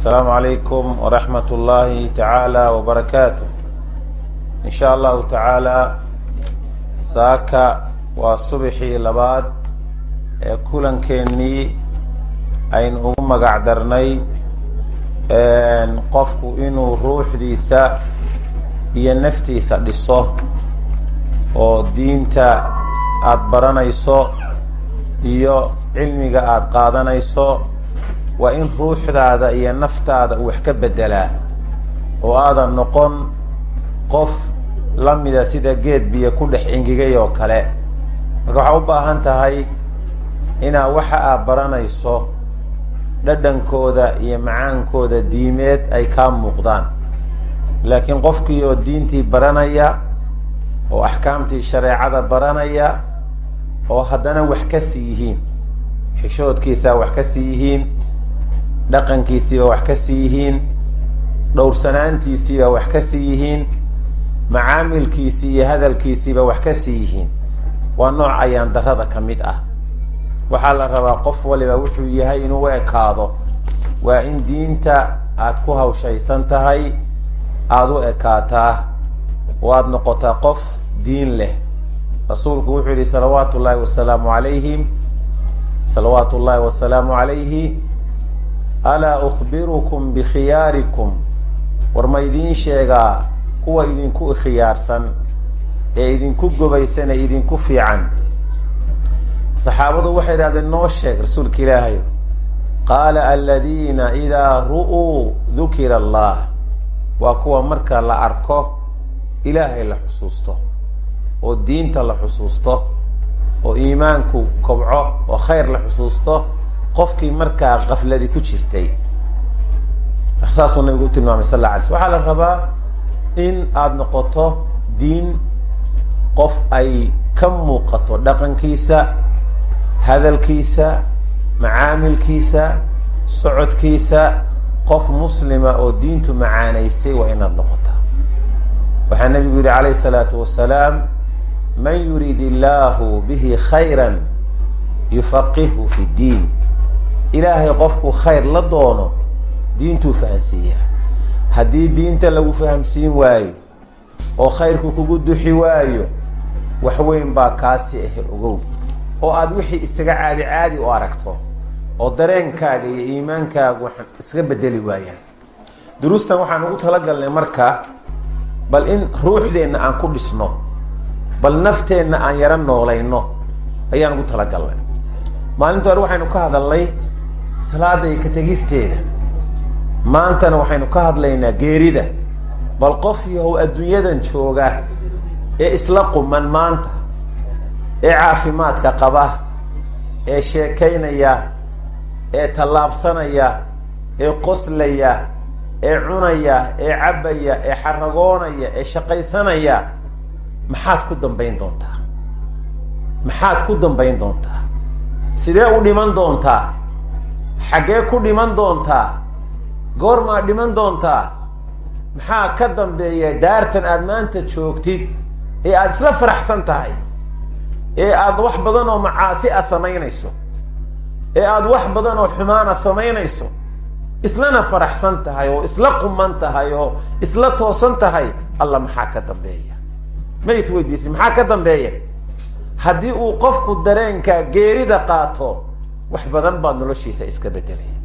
asalaamu calaykum waraxmat ullaahi tacaala wabarakaatu in sha allahu tacaala saaka waa subaxii labaad ee kulankeenii aynu ugu magac darnay qofku inuu ruuxdiisa iyo naftiisa dhiso oo diinta aada baranayso iyo cilmiga aada qaadanayso waa in ruuxdaada iyo naftaada uu wax ka beddelaa oo aadan noqon qof la mida sida geed biyo ku dhex engegay oo kale. Marka waxaa u baahan tahay inaad waxa aad baranayso dhadhankooda iyo macaankooda diimeed ay kaa muuqdaan. Laakiin qofkii oo diintii baranaya oo axkaamtii shareecada baranaya oo haddana wax ka sii yihiin xishoodkiisaa wax ka sii yihiin dhaqankiisiiba wax ka sii yihiin dhowrsanaantiisiiba wax ka sii yihiin macaamilkiisii iyo hadalkiisiiba wax ka sii yihiin. Waa nooc ayaan darada ka mid ah. Waxaa la rabaa qof waliba wuxuu yahay inuu u ekaado waa in diinta aad ku hawshaysan tahay aada u ekaataa oo aada noqotaa qof diin leh. Rasuulku wuxuu yihi salawaatu ullaahi wasalaamu calayhim salawaatu ullaahi wasalaamu calayhi alaa ukhbirukum bikhiyaarikum? War ma idiin sheegaa kuwa idinku khiyaarsan ee idinku gobaysan ee idinku fiican. Saxaabadu waxay idhahdeen noo sheeg rasuulka ilaahay. Qaala aladiina idaa ru'uu dukira allah waa kuwa marka la arko ilaahay la xusuusto oo diinta la xusuusto oo iimaanku kobco oo khayr la xusuusto qofkii markaa kafladi ku jirtay. Saasuu nabigu u tilmaamay sal la alay sl waxaa la rabaa in aada noqoto diin qof ay ka muuqato dhaqankiisa hadalkiisa macaamilkiisa socodkiisa. Qof muslima oo diintu macaanaysay waa inaad noqotaa. Waxaa nabigu yihi calayh salaatu wasalaam man yuriid illaahu bihi khayra yufaqihu fi ddiin ilaahay qofku khayr la doono diintuu fahamsiiyaa haddii diinta lagu fahamsiin waayo oo khayrku kugu duxi waayo wax weyn baa kaasi ah ogow. Oo aada wixii isaga caadi caadi u aragto oo dareenkaaga iyo iimaankaaga wax iska bedeli waayaan. Duruustan waxaan ugu talagalnay marka bal in ruuxdeenna aan ku dhisno bal nafteenna aan yaro noolayno ayaan ugu talagalnay. Maalinta hore waxaynu ka hadalnay salaada iyo ka tegisteeda. Maantana waxaynu ka hadlaynaa geerida. Bal qof yahow adduunyadan jooga ee isla quman maanta ee caafimaadka qaba ee sheekaynaya ee tallaabsanaya ee qoslaya ee cunaya ee cabbaya ee xaragoonaya ee shaqaysanaya maxaad ku dambayn doontaa? Maxaad ku dambayn doontaa? Sidee u dhiman doontaa xaggee ku dhiman doontaa goormaad dhiman doontaa maxaa ka dambeeya daartan aada maanta joogtid ee aada isla faraxsan tahay ee aada wax badan oo macaasi a samaynayso ee aada wax badan oo xumaana samaynayso islana faraxsan tahay oo isla quman tahay oo isla toosan tahay alla maxaa ka dambeeya? Ma is weydiisay maxaa ka dambeeya? Haddii uu qofku dareenka geerida qaato wax badan baa noloshiisa iska bedelaya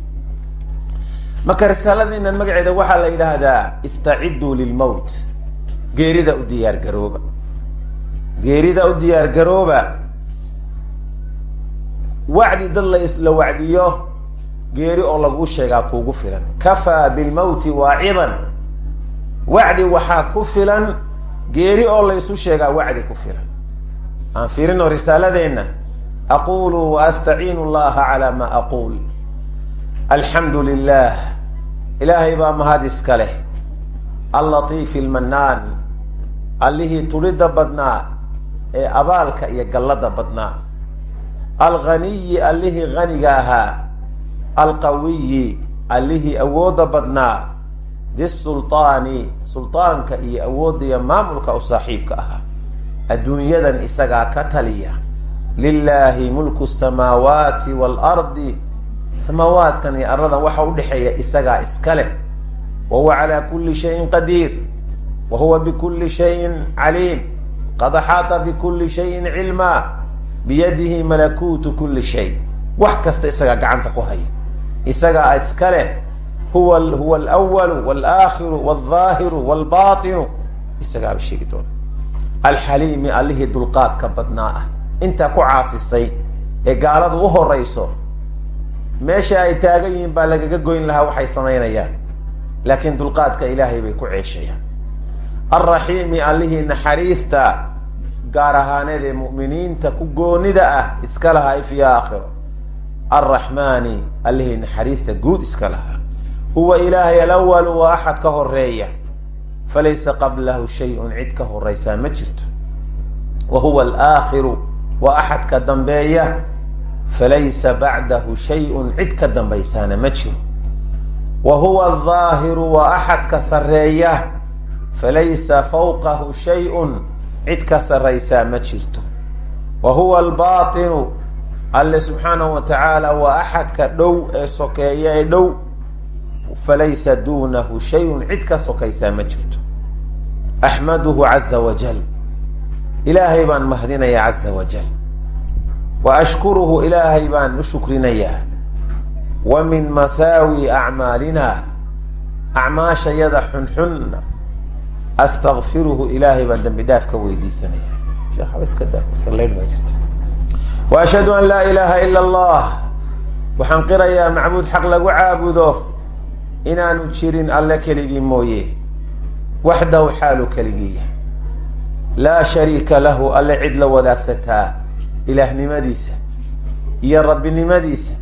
marka risaaladeenan magaceeda waxaa la yidhaahdaa istacidduu lilmowt geerida u diyaar garooba. Geerida u diyaar garooba wacdi dad la wacdiyo geeri oo laguu sheegaa kuugu filan. Kafaa bilmowti waacidan. Wacdi waxaa ku filan geeri oo laysu sheegaa wacdi ku filan. Aan fiirino risaaladeenna aqulu wa astaciinu llaha calaa ma aquul alxamdu lilah ilaahay baa mahad iska leh allatiifi almanaan allihii tudhidda badnaa ee abaalka iyo gallada badnaa alghaniyi allihii haniga ahaa alqawiyi allihii awoodda badnaa disulطaani sulطaanka iyo awoodda iyo maamulka u saaxiibka ahaa adduunyadan isagaa ka taliya lilaahi mulku samaawaati waalardi samaawaadkan iyo arladan waxa udhexeeya isagaa iska leh wa huwa calaa kuli shayin qadiir wa huwa bikuli shayin caliim qad axaata bikuli shayin cilmaa biyadihi malakuutu kuli shay wax kasta isagaa gacanta ku haya isagaa iska leh huwa huwa alwalu walaakhiru walaahiru walbainu isagaaba sheegi doona alxaliimi allihii dulqaadka badnaa ah intaa ku caasisay ee gaaladu u horayso meesha ay taagan yihiin baa lagaga goyn lahaa waxay samaynayaan. Laakiin dulqaadka ilaahay bay ku ceeshayaan. Alraxiimi allihii naxariista gaar ahaaneed ee mu'miniinta ku goonida ah iska lahaa fi aakhiro alraxmaani allihii naxariista guud iska lahaa. Huwa ilaahay alawalu waa axad ka horreeya falaysa qablahu shay-un cid ka horeysaa ma jirto. Wa huwa alaakhiru waa axad ka dambeeya falaysa bacdahu shay-un cid ka dambaysaana ma jiro wa huwa aldaahiru waa axad ka sarreeya falaysa fawqahu shay-un cid ka sarraysaa ma jirto wa huwa albaatinu alle subxaanahu wa tacaala waa axadka dhow ee sokeeya ee dhow falaysa duunahu shay-un cid ka sokaysaa ma jirto axmaduhu caza wajal ilaahay baan mahadinayaa caza wajal wa ashkuruhu ilaahay baan u shukrinayaa wa min masaawi acmaalina acmaashayada xunxunna astakfiruhu ilaahay baan dambi dhaaf ka weydiisanaya. Wa ashhadu an laa ilaaha ila allah. Waxaan qirayaa macbuud xaq lagu caabudo inaanu jirin alle keligii mooye. Waxdahu xaalu keligiiya laa shariika lahu alle cid la wadaagsataa. Ilaahnimadiisa iyo rabbinimadiisa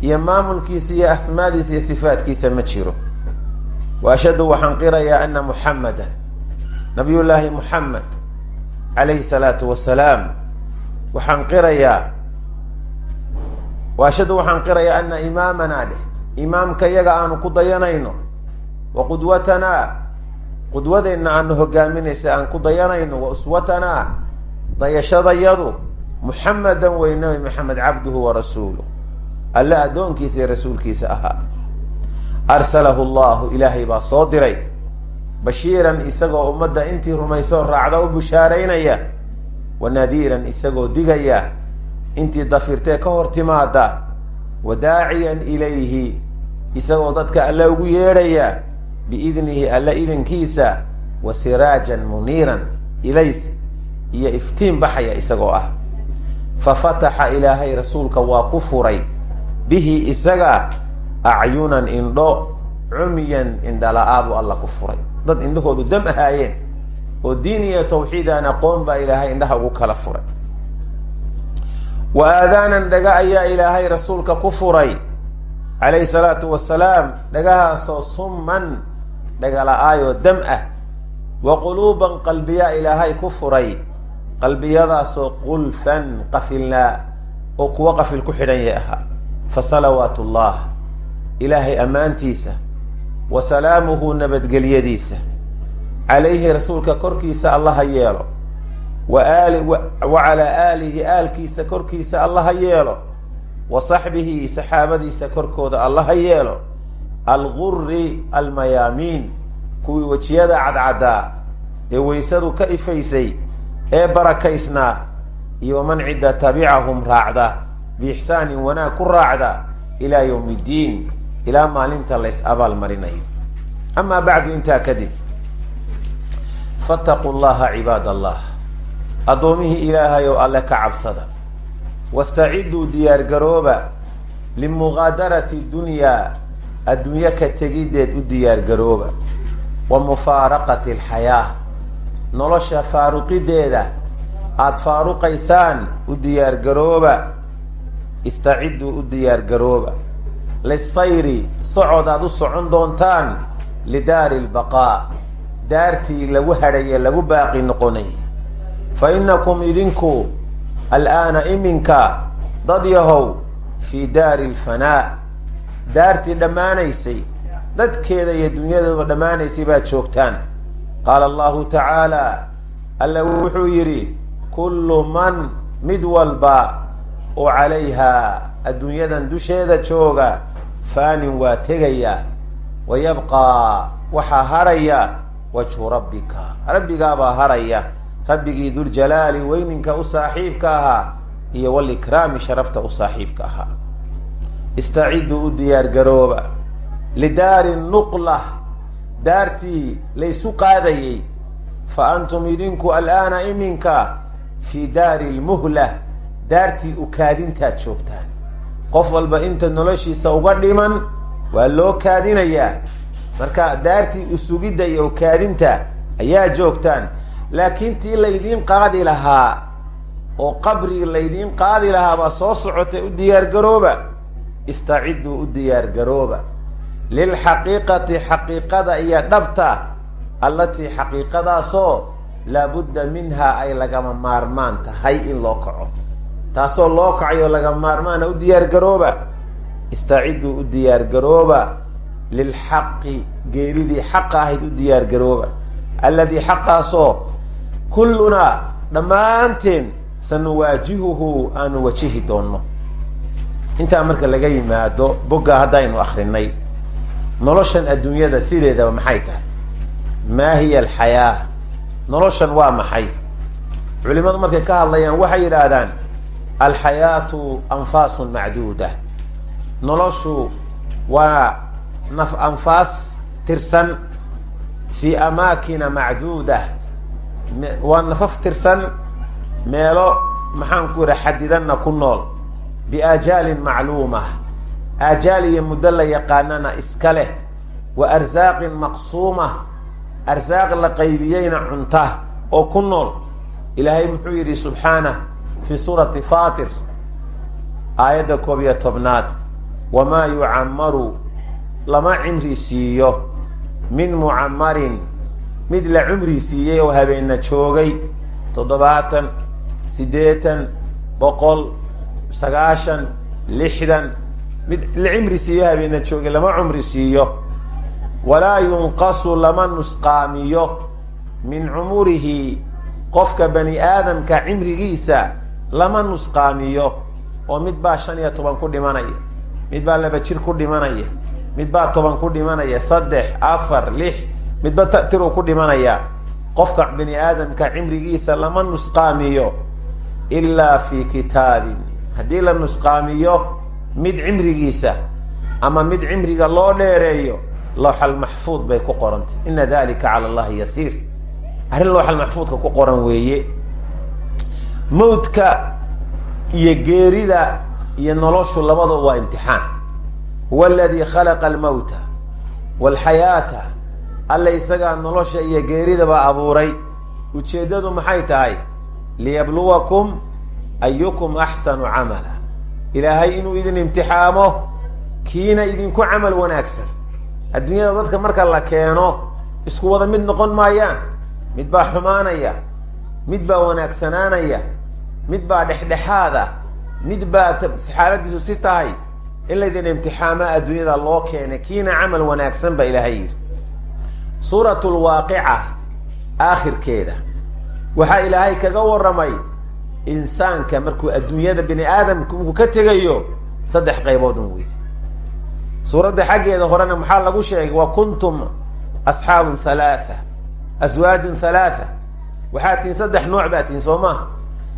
iyo maamulkiisa iyo asmaadiisa iyo sifaatkiisa ma jiro. Wa ashhadu waxaan qirayaa ana muxamadan nabiyullaahi muxamed calayhi salaatu wasalaam waxaan qirayaa wa waxaan qirayaa ana imaamanaa dheh. Imaamka yaga aanu ku dayanayno. Wa qudwatanaa qudwadeenna aanu hogaaminaysa aan ku dayanayno wa uswatanaa dayashadayadu muxamedan wey nabi maxamed cabduhu wa rasuuluh alle addoonkiisa iyo rasuulkiisa ahaa. Arsalahu llahu ilaahay baa soo diray. Bashiiran isagoo ummadda intii rumaysoo raacda u bushaaraynaya wa nadiiran isagoo digaya intii dafirtee ka hor timaada wa daaciyan ilayhi isagoo dadka alle ugu yeedhaya biidnihi alle idankiisa wa siraajan muniiran ilays iyo iftiin baxaya isagoo ah. Fa fataxa ilaahay rasuulka waa ku furay. Bihi isaga acyunan indho cumyan indhala-aa buu alla ku furay. Dad indhahoodu dam ahaayeen oo diin iyo tawxiid aan aqoon baa ilaahay indhaha ugu kala furay. Wa aadaanan dhaga ayaa ilaahay rasuulka ku furay. Calayhi salaatu wasalaam dhagahaasoo summan dhagala-aayoo dam ah wa quluuban qalbiyaa ilaahay ku furay qalbiyadaasoo qulfan qafilnaa oo kuwo qafil ku xidhan yay ahaa fa salawaatu ullah ilaahay ammaantiisa wa salaamuhu nabadgelyadiisa calayhi rasuulka korkiisa allaha yeelo wa calaa aalihi aalkiisa korkiisa allaha yeelo wa saxbihi saxaabadiisa korkooda allaha yeelo alguri almayaamiin kuwii wejiyada cadcaddaa ee weysadu ka ifaysay ee barakaysnaa iyo waman cidda tabicahum raacda biixsaanin wanaag ku raacda ilaa yowm iddiin ilaa maalinta lays abaal marinayo. Amaa bacdu intaa kadib fattaquu llaha cibaad allah addoomihii ilaahay oo alle ka cabsada. Wastaciduu diyaargarooba limuqaadarati dunyaa adduunyo ka tegiddeed u diyaargarooba wa mufaaraqati alxayaa. Nolosha faaruqideeda aada faaruqaysaan u diyaargarooba istaciduu u diyaargarooba lisayri socod aada u socon doontaan lidaari lbaqaa daartii lagu hadhaye lagu baaqi noqonayay fa innakum idinku al'aana iminka dad yahow fii daari lfanaa daartii dhammaanaysay dadkeeda iyo dunyadeeduba dhammaanaysay baad joogtaan. Qaala allahu tacaala alla wuxuu yidhi kullu man mid walba oo calayhaa adduunyadan dusheeda jooga faanin waa tegayaa wa yabqaa waxaa haraya wajhu rabbika. Rabbigaabaa haraya rabbigii duljalaali weyninka u saaxiibka ahaa iyo walikraami sharafta u saaxiibka ahaa istaciduu u diyaar garooba. Lidaari nuqla daartii laysu qaadayey. Fa antum idinku al'aana iminka fii daari lmuhla daartii ukaadintaad joogtaan. Qof walba inta noloshiisa uga dhiman waa loo kaadinayaa. Marka daartii usugidda iyo ukaadinta ayaa joogtaan. Laakiin tii laydiin qaadi lahaa oo qabrigi laydiin qaadi lahaa baa soo socotay u diyaargarooba istaciduu u diyaargarooba lilxaqiiqati xaqiiqada iyo dhabta allatii xaqiiqadaasoo laabudda minhaa ay lagama maarmaan tahay in loo kaco. Taasoo loo kacayo lagama maarmaana u diyaargarooba istaciduu u diyaargarooba lilxaqi geeridii xaqa ahayd u diyaargarooba alladii xaqaasoo kullunaa dhammaanteen sanuwaajihuhu aanu wajihi doonno intaa marka laga yimaado bogga haddaynu akrinay noloshan adduunyada sideedaba maxay tahay? Maa hiya alxayaa? Noloshan waa maxay? Culimadu markay ka hadlayaan waxay yidhaahdaan alxayaatu anfaasun macduuda. Noloshu waa naf anfaas tirsan fii amaakina macduuda. Waa nafaf tirsan meelo maxaan ku yidhaha xadidanna ku nool biaajaalin macluuma aajaal iyo muddo la yaqaanana iska leh wa arsaaqin maqsuuma arsaaq la qaybiyeyna cunta oo ku nool ilaahay muxuu yidhi subxaanah fii suurati fatir aayadda koob iyo tobnaad wamaa yucammaru lama cimri siiyo min mucammarin mid la cumri siiyey oo habeenna joogay toddobaatan siddeetan boqol sagaashan lixdan mid la cimri siiyo habeenna joogay lama cumri siiyo. Walaa yunqasu lama nusqaamiyo. Min cumurihi qofka bani aadamka cimrigiisa lama nusqaamiyo. Oo mid baa shan iyo toban ku dhimanaya. Mid baa laba jir ku dhimanaya. Mid baa toban ku dhimanaya. Saddex afar lix midba tiruu ku dhimanaya. Qofka bani aadamka cimrigiisa lama nusqaamiyo. Ilaa fi kitaabin haddii la nusqaamiyo mid cimrigiisa ama mid cimriga loo dheereeyo looxal maxfuud bay ku qorantay ina dalika cala allahi yasiir. Arrin looxal maxfuudka ku qoran weeye. Mawdka iyo geerida iyo noloshu labada waa imtixaan. Huwa aladii khalaqa almawta walxayaata alla isagaa nolosha iyo geeridaba abuuray. Ujeeddadu maxay tahay? Liyabluwakum ayukum axsanu camala ilaahay inuu idin imtixaamo kiina idinku camal wanaagsan adduunyada dadka marka la keeno isku wada mid noqon maayaan mid baa xumaanaya mid baa wanaagsanaanaya mid baa dhexdhexaada mid baa xaaladiisu si tahay in laydin imtixaamo adduunyada loo keenay kiina camal wanaagsan baa ilaahay yidhi suuratu lwaaqica aakhirkeeda waxaa ilaahay kaga warramay insaanka markuu adduunyada bini aadamka markuu ka tegayo saddex qaybood un wey suuradda xaggeeda horena maxaa lagu sheegay? Wa kuntum asxaabun halaatha aswaajun halaatha waxaa tihin saddex nooc baa tihin soo ma.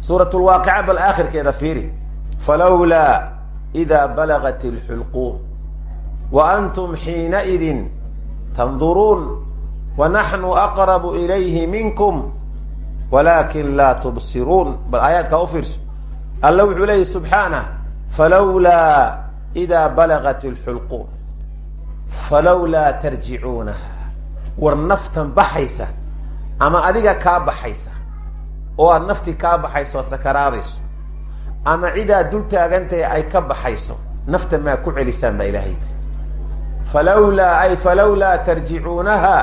Suuratulwaaqica bal aakhirkeeda fiiri. Falawlaa idaa balagat alxulquum wa antum xiinaidin tanduruun. Wa naxnu aqrabu ilayhi minkum walaakin laa tubsiruun bal aayaadkaa u fiirso. Alla wuxuu leeyahy subxaanah falawlaa idaa balagat alxulquum falawlaa tarjicuunaha war naftan baxaysa ama adiga kaa baxaysa oo aada nafti kaa baxayso oo sakaraadayso ama cidaad dul taagantahay ay ka baxayso nafta maa ku celisaan baa ilahay yidhi. Falawlaa ay falawlaa tarjicuunaha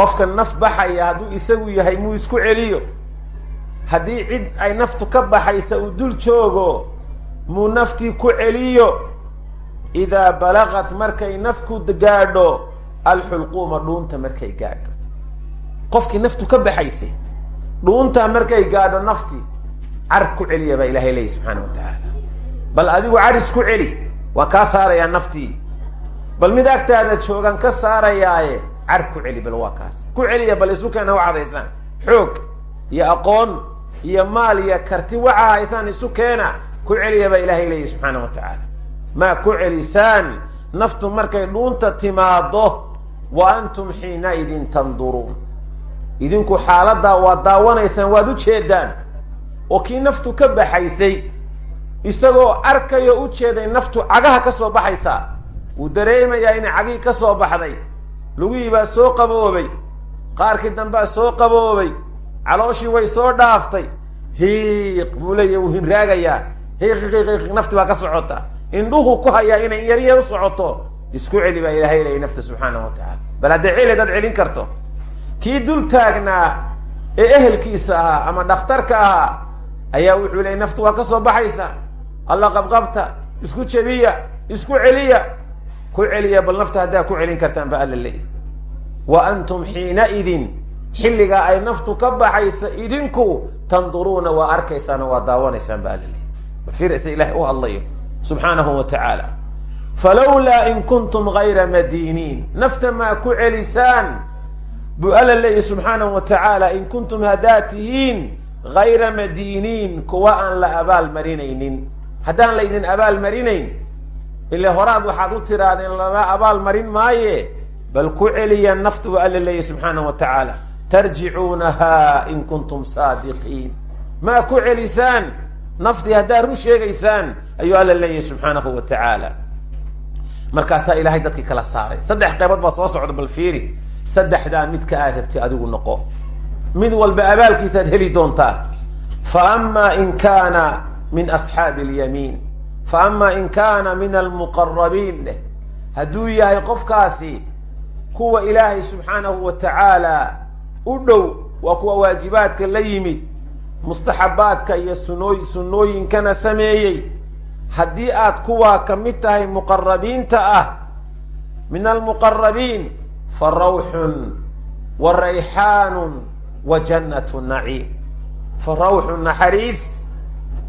qofka naf baxaya hadduu isagu yahay muu isku celiyo? Haddii cid ay naftu ka baxaysa uu dul joogo muu naftii ku celiyo? Idaa balaqat markay nafku gaadho alxulquuma dhuunta markay gaadho. Qofkii naftu ka baxaysay dhuuntaa markay gaadho naftii car ku celiya baa ilahay leeyahy subxaana wa tacaala bal adigu caris ku celi waa kaa saarayaa naftii. Bal mid agtaada joogan ka saarayaaye car ku celi bal waa kaas. Ku celiya bal isu keena wa hadaysaan xoog iyo aqoon iyo maal iyo karti waxa haysaan isu keena. Ku celiya baa ilaahay leeyahy subxaana wa tacaala. Maa ku celisaan? Naftu markay dhuunta timaado wa antum xiinaidin tanduruun. Idinku xaaladdaa waad daawanaysaan waad u jeedaan oo kii naftu ka baxaysay. Isagoo arkayo u jeeday naftu cagaha ka soo baxaysaa. Wuu dareemayaa inay cagihii ka soo baxday lugihii baa soo qaboobay. Qaarkii dambaa soo qaboobay. Calooshii way soo dhaaftay. Hiiq buu leeya wuu hinraagayaa hiiqiqiqiq nafti baa ka socota. Indhuhu ku hayaa inay yaryar u socoto. Isku celi baa ilaahay leeyay nafta subxaanahu wa tacaala. Bal haddee celi hadaad celin karto. Kii dul taagnaa ee ehelkiisa ahaa ama dhakhtarka ahaa ayaa wuxuu leeyay naftu waa ka soo baxaysa. Alla qabqabta isku jebiya isku celiya ku celiya bal nafta haddaa ku celin kartaan ba alla leeyahy wa antum xiinaidin xilligaa ay naftu ka baxaysa idinku tanduruuna waa arkaysaan oo waa daawanaysaan ba alla leeyahy bafirsa ilahay u hadlayo subxaanahu wa tacaala. Falawlaa in kuntum gayra madiiniin nafta maa ku celisaan buu alla leeyahy subxaanahu wa tacaala. In kuntum haddaad tihiin gayra madiiniin kuwa aan la abaal marinaynin. Haddaan laydin abaal marinayn ila horaad waxaad u tirahdeen lala abaal marin maaye bal ku celiya nafta alla leeyahy subxaanahu wa tacaala. Tarjicuunaha in kuntum saadiqiin. Maa ku celisaan? Naftii haddaad run sheegaysaan ayuu alla leeyahy subxaanahu wa tacaala. Markaasaa ilaahay dadkii kala saaray. Saddex qaybood baa soo socda bal fiiri. Saddexdaa midka aad rabtay adigu noqo. Mid walba abaalkiisaad heli doontaa. Fa ama in kaana min asxaabi alyamiin fa ama in kaana min almuqarabiin dheh hadduu yahay qofkaasi kuwa ilaahay subxaanahu wa tacaala u dhow waa kuwa waajibaadka la yimid mustaxabaadka iyo sunooy sunnooyinkana sameeyey haddii aad kuwaa ka mid tahay muqarabiinta ah min almuqarabiin fa wa rayxaanun wa jannatu naciim fa rawxun naxariis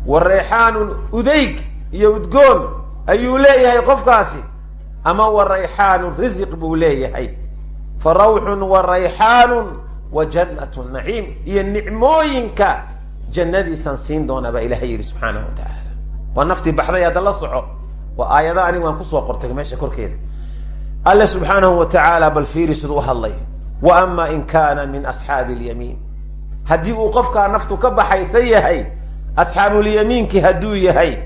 wa rayxaanun udeyg iyo udgoon ayuu leeyahay qofkaasi. Ama wa rayxaanun risiq buu leeyahay. Fa rawxun wa rayxaanun wa jannatu naciim. Iyo nicmooyinka jannadiisaan siin doonaa baa ilahay yidhi subxaanahu wa tacaala. Waa naftii baxday hadda la soco. Waa aayada anig waan ku soo qortay meesha korkeeda. Alle subxaanahu wa tacaala bal fiiri siduu u hadlay. Wa ama in kaana min asxaabi alyamiin. Haddii uu qofkaa naftu ka baxaysan yahay asxaabulyamiinki hadduu yahay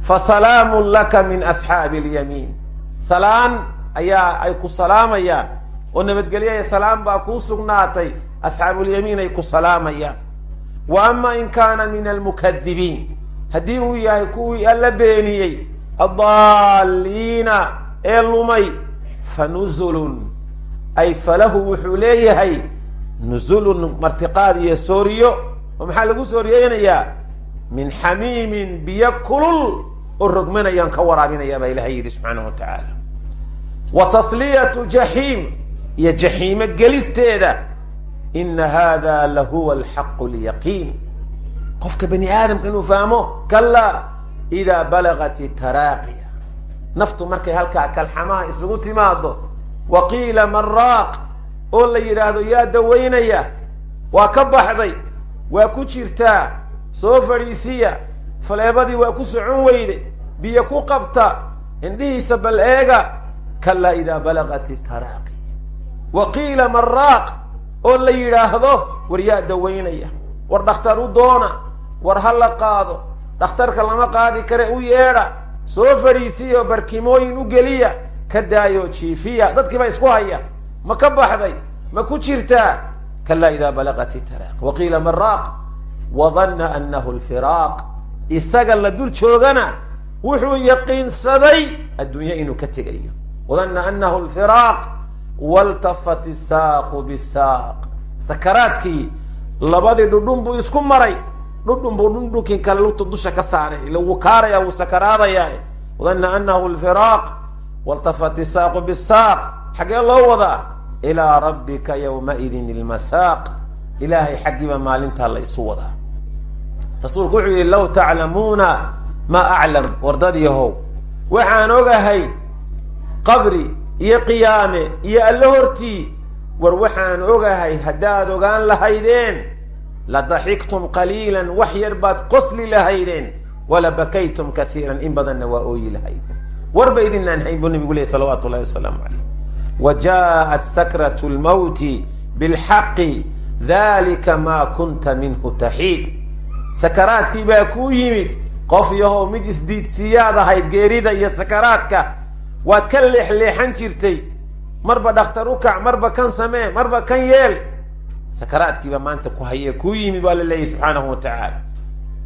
fa salaamun laka min asxaabi alyamiin salaan ayaa ay ku salaamayaan. Oo nabadgelyaha salaam baa kuu sugnaatay. Asxaabulyamiin ay ku salaamayaan. Wa ama in kaana min almukadibiin haddii uu yahay kuwii alla beeniyey addaaliina ee lumay fa nuzulun. Ay falahu wuxuu leeyahay nuzulun martiqaad iyo sooriyo. Oo maxaa lagu sooriyeynayaa min xamiimin biyo kulul oo rogmanayaan ka waraabinaya baa ilahay yidhi subxaanahu wa tacaala. Wa tasliyatu jaxiim iyo jaxiimo gelisteeda. Ina hada lahuwa alxaqu lyaqiin qofka bani aadamka inuu fahmo kalaa idaa balagat taraaqiya. Naftu markay halkaa kalxamaha isugu timaado wa qiila maraaq oo la yidhaahdo yaa dawaynaya waa ka baxday waa ku jirtaa soo fadhiisiya faleebadii waa ku socon weyde biyo ku qabta indhihiisa bal eega kalaa idaa balagat taraaqiya wa qiila maraaq oo la yidhaahdo war yaa dawaynaya war dhakhtar u doona war ha la qaado. Dhakhtarka lama qaadi kare u yeedha. Soo fadhiisiya oo barkimooyin u geliya ka daayo jiifiya. Dadkii baa isku haya. Ma ka baxday? Ma ku jirtaa? Kalaa idaa balagat taraaq wa qiila maraaq wa danna anahu lfiraaq isaga la dul joogana wuxuu yaqiinsaday adduunye inuu ka tegayo wadanna anahu lfiraaq waltafat isaaqu bisaaq sakaraadkii labadii dhudhun buu isku maray dhudhun buu dhundhunkin kale lugta dusha ka saaray ila wuu kaaraya wuu sakaraadayaa wadanna anahu lfiraaq waltafat isaaqu bisaaq xaggee loo wadaa ilaa rabbika yowmaidin ilmasaaq ilaahay xaggiiba maalintaa la wadaa rasuulku wuxuu yihi law taclamuuna maa aclam wardad yahow. Waxaan ogahay qabri iyo qiyaame iyo alla hortii war waxaan ogahay haddaad ogaan lahaydeen la daxiktum qaliilan wax yar baad qosli lahaydeen wala bakaytum kaiiran in badanna waa ooyi lahaydeen warba idinaan hayn buu nabigu lehy salawaatu llahi wasalaamu calayh. Wa jaaءat sakratu lmawti bilxaqi dalika sakaraadkii baa kuu yimid. Qof yahow mid isdiidsiiyaad ahayd geerida iyo sakaraadka waad ka leexleexan jirtay. Marba dhakhtar u kac marba kan samee marba kan yeel. Sakaraadkiiba maanta ku haye kuu yimid baa la subxaanahu wa tacaala.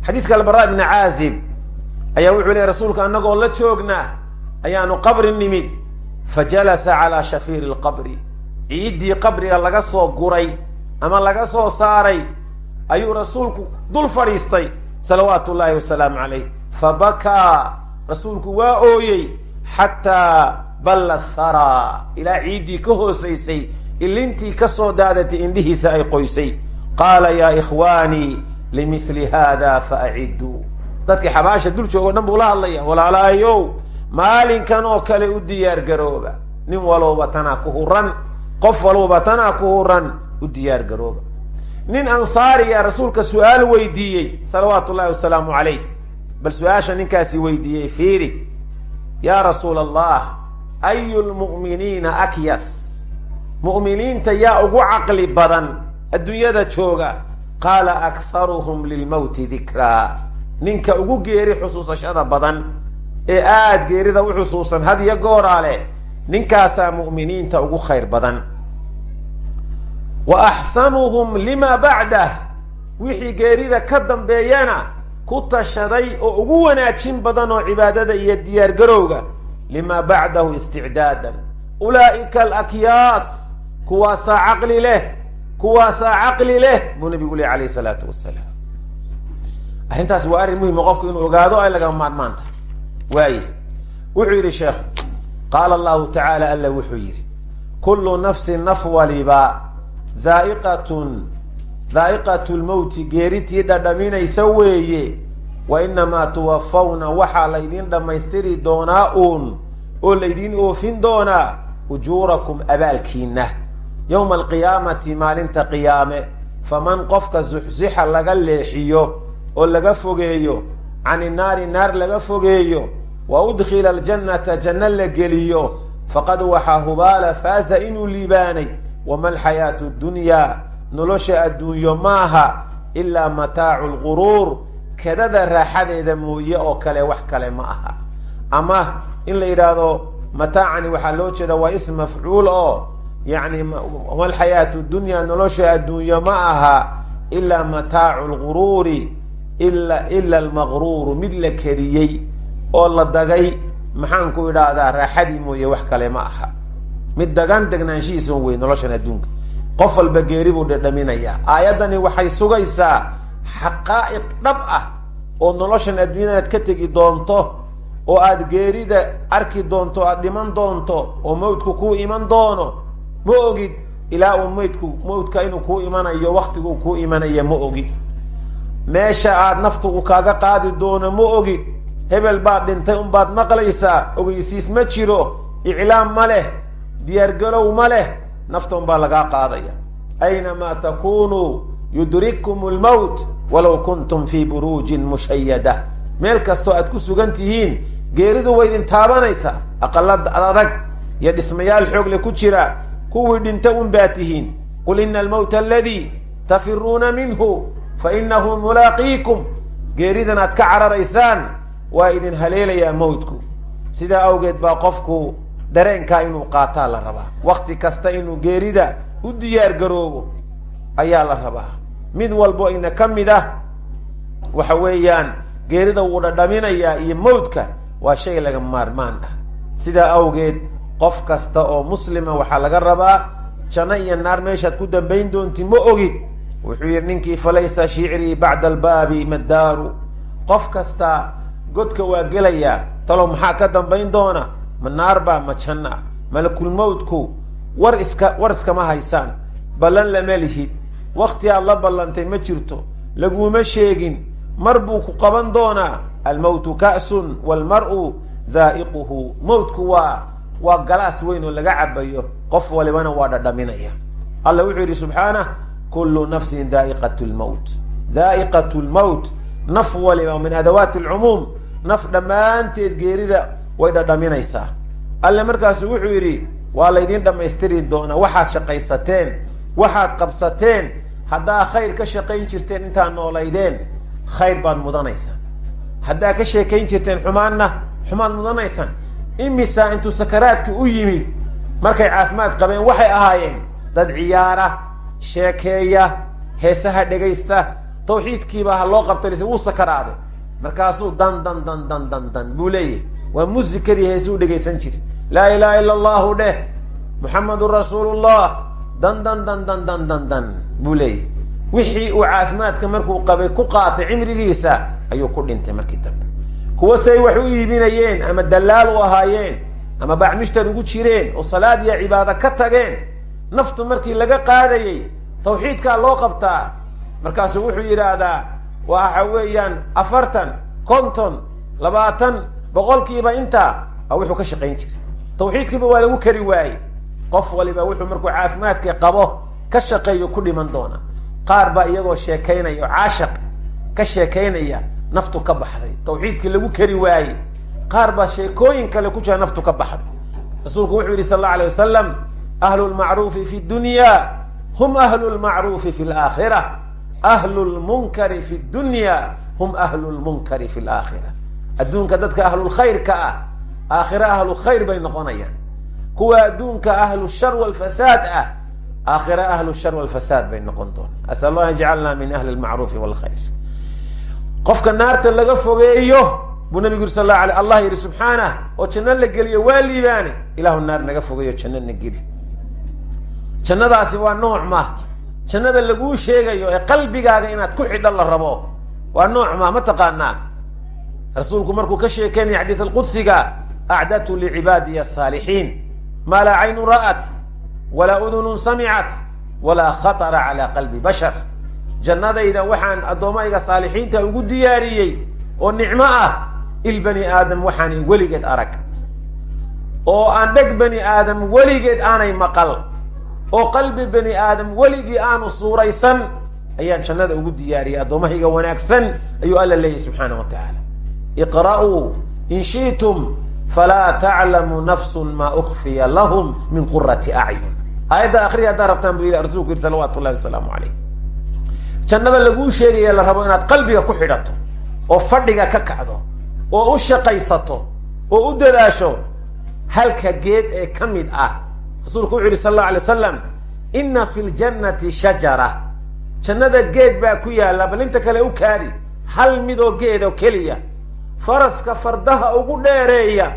Xadiidka albara bni caazib ayaa wuxuu leey rasuulka annagoo la joognaa ayaanu qabri nimid. Fa jalasa calaa shafiiri lqabri ciiddii qabriga laga soo guray ama laga soo saaray ayuu rasuulku dul fadhiistay salawaatu llaahi wasalaamu calayh. Fa bakaa rasuulku waa ooyey xataa balla tharaa ilaa ciiddii ka hoosaysay ilintii ka soo daadatay indhihiisa ay qoysay. Qaala yaa ikhwaanii limithli haada fa acidduu dadkii xabaasha dul joogo dhan buu la hadlaya walaalaayow maalinkan oo kale u diyaar garooba. Nin walowba tanaa ku huran qof walowba tanaa ku huran u diyaar garooba nin ansaariya rasuulka su'aal weydiiyey salawaatu llahi wasalaamu calayh. Bal su'aasha ninkaasi weydiiyey fiiri yaa rasuula allah ayu lmu'miniina akyas? Mu'miniinta yaa ugu caqli badan adduunyada jooga qaala akharuhum lilmowti dikraa ninka ugu geeri xusuusashada badan ee aada geerida u xusuusan had iyo gooraa leh ninkaasaa mu'miniinta ugu khayr badan wa axsanuhum lima bacdah wixii geerida ka dambeeyana ku tashaday oo ugu wanaajin badan oo cibaadada iyo diyaargarowga lima bacdahu isticdaadan ulaa'ika alakyaas kuwaasaa caqli leh kuwaasaa caqli leh buu nabigu leh alayh isalaatu wasalaam arrintaas waa arrin muhima qofku inuu ogaado ay lagama maarmaanta waaye wuxuu yidhi sheekhu qaala allahu tacaala alla wuxuu yidhi kullu nafsin naf waliba dhaaiqatun dhaa'iqatu lmowti geeritii dhadhaminaysa weeye. Wa inamaa tuwafawna waxaa laydin dhammaystiri doonaa uun. Oo laydin oofin doonaa ujuurakum abaalkiina yowma alqiyaamati maalinta qiyaame. Faman qofka zuxzixa laga leexiyo oo laga fogeeyo cani naari naar laga fogeeyo wa udkhila aljannata janno la geliyo faqad waxaa hubaala faasa inuu liibaanay wama alxayaatu dunyaa nolosha adduunyo maaha ilaa mataacu lguruur kadada raaxadeeda mooye oo kale wax kale ma aha ama in la yidhaahdo mataacani waxaa loo jeeda waa ism mafcuul oo yani wama alxayaatu dunyaa nolosha adduunyo ma aha ilaa mataacu lguruuri ila ila almaqruuru mid la keriyey oo la dagay maxaan ku idhaahdaa raaxadii mooye wax kale ma aha mid dagan degnaanshihiisa wey noloshan adduunka. Qof walba geeri buu dhedhaminayaa aayaddani waxay sugaysaa xaqaa'iq dhab ah oo noloshan adduunyada aad ka tegi doonto oo aad geerida arki doonto aad dhiman doonto oo mawdku kuu iman doono ma ogid ilaa uu maydku mawdka inuu kuu imanayo waktiguu kuu imanaya ma ogid. Meesha aad naftugu kaaga qaadi doono ma ogid. Hebel baad dhintay unbaad maqlaysaa. Ogeysiis ma jiro. Iclaam ma leh diyaargarow ma leh nafta unbaa lagaa qaadaya. Aynamaa takunuu yudrikkum lmowt walow kuntum fii buruujin mushayada meel kastoo aad ku sugan tihiin geeridu way idin taabanaysaa aqala adag iyo dhismayaal xoogle ku jira kuwii dhinta un baa tihiin. Qul ina almowta aladii tafiruuna minhu fa inahu mulaaqiikum. Geeridan aad ka cararaysaan waa idin haleelayaa mawdku sidaa awgeed baa qofku dareenkaa inuu qaataa la rabaa. Wakti kasta inuu geerida u diyaar garoobo ayaa la rabaa. Mid walbo ina ka mid ah waxa weeyaan geerida wuu dhadhaminayaa iyo mawdka waa shay laga maarmaan ah. Sidaa awgeed qof kasta oo muslima waxaa laga rabaa janno iyo naar meeshaad ku dambayn doonti ma ogid. Wuxuu yidhi ninkii falaysa shicrii bacda albaabi maddaaru qof kasta godka waa gelayaa talow maxaa ka dambayn doona ma naarbaa ma janna. Malakulmawdku war iska war iskama haysaan. Ballan lama lihid wakti aad la ballantay ma jirto. Laguma sheegin. Mar buu ku qaban doonaa. Almowtu ka'sun waalmar'u daa'iquhu mowtku waa waa galaas weyn oo laga cabayo qof walibana waa dhadhaminaya. Alla wuxuu yidhi subxaanah kullu nafsin daa'iqat lmowt daa'iqat lmowt naf waliba min adawaati alcumuum naf dhammaanteed geerida way dhadhaminaysaa alle markaasu wuxuu yidhi waa laydin dhammaystiri doonaa waxaad shaqaysateen waxaad qabsateen haddaa khayr ka shaqayn jirteen intaad noolaydeen khayr baad mudanaysaan haddaa ka sheekayn jirteen xumaanna xumaad mudanaysaan imisa intuu sakaraadka u yimid markay caafimaad qabeen waxay ahaayeen dad ciyaara sheekeeya heesaha dhegaysta tawxiidkiibaa ha loo qabtay wuu sakaraaday markaasuu dan dan dan dan dan dan buu leeyahay waa muusikadii heesuu dhegaysan jiri. Laa ilaha ila allahu dheh. Muxamedun rasuulullah. Dan dan dan dan dan dan dan buu leeyahay wixii uu caafimaadka markuu qabay ku qaatay cimrigiisa ayuu ku dhintay markii dambe. Kuwa say wax u iibinayeen ama dallaal u ahaayeen ama bacmishtar ugu jireen oo salaad iyo cibaado ka tageen naftu markii laga qaadayey tawxiidkaa loo qabtaa markaasuu wuxuu yidhaahdaa waxa weeyaan afartan konton labaatan boqolkiiba intaa a wuxuu ka shaqayn jiray. Tawxiidkiiba waa lagu kari waayey. Qof waliba wuxuu markuu caafimaadkii qabo ka shaqeeyo ku dhiman doona. Qaar baa iyagoo sheekaynaya oo caashaq ka sheekaynaya naftu ka baxday. Tawxiidkii lagu kari waayey. Qaar baa sheekooyin kale ku jira naftu ka baxday. Rasuulku wuxuu yihi sal alla alay wasalam ahlu lmacruufi fi dunya hum ahlu lmacruufi fi laakhira ahlu lmunkari fi dunya hum ahlu lmunkari fi laakhira adduunka dadka ahlulkhayrka ah aakhira ahlu khayr bay noqonayaan. Kuwa adduunka ahlu shar walfasaad ah aakhira ahlu shar walfasaad bay noqon doonaan. Asal allah yajcalna min ahli lmacruufi walkhayr qofka naarta laga fogeeyo buu nabigu yiri sal la alay allah yihi subxaanah oo janno la geliyo waa liibaane. Ilahu naar naga fogeeyo janno na geli. Jannadaasi waa nooc ma. Jannada laguu sheegayo ee qalbigaaga inaad ku xidho la rabo waa nooc ma ma taqaanaa rasuulku markuu ka sheekeynaya xadiid alqudsiga acdadtu licibaadiy asaalixiin maa laa caynun ra'at walaa udunun samicat walaa khatara calaa qalbi bashar. Jannadayda waxaan addoomayga saalixiinta ugu diyaariyey oo nicmo ah il bani aadam waxaanay weligeed arag. Oo aan dheg bani aadam weligeed aanay maqal. Oo qalbi bani aadam weligii aanu suuraysan ayaan jannada ugu diyaariyey addoommahayga wanaagsan ayuu alla leeyahy subxaana wa tacaala iqra'uu in shi'tum falaa taclamu nafsun maa ukfiya lahum min qurati acyun aayadda akriya haddaa rabtaan buu yidhi rasuulku yidhi salawatu llahi wasalaamu calayh jannada laguu sheegaya la rabo inaad qalbiga ku xidhato oo fadhiga ka kacdo oo u shaqaysato oo u dadaasho halka geed ee ka mid ah rasuulku wuxu yidhi sal allau alay wasalam inna fi ljannati shajara jannada geed baa ku yaalla bal kale u kaadi hal midoo geed oo keliya faraska fardaha ugu dheereeya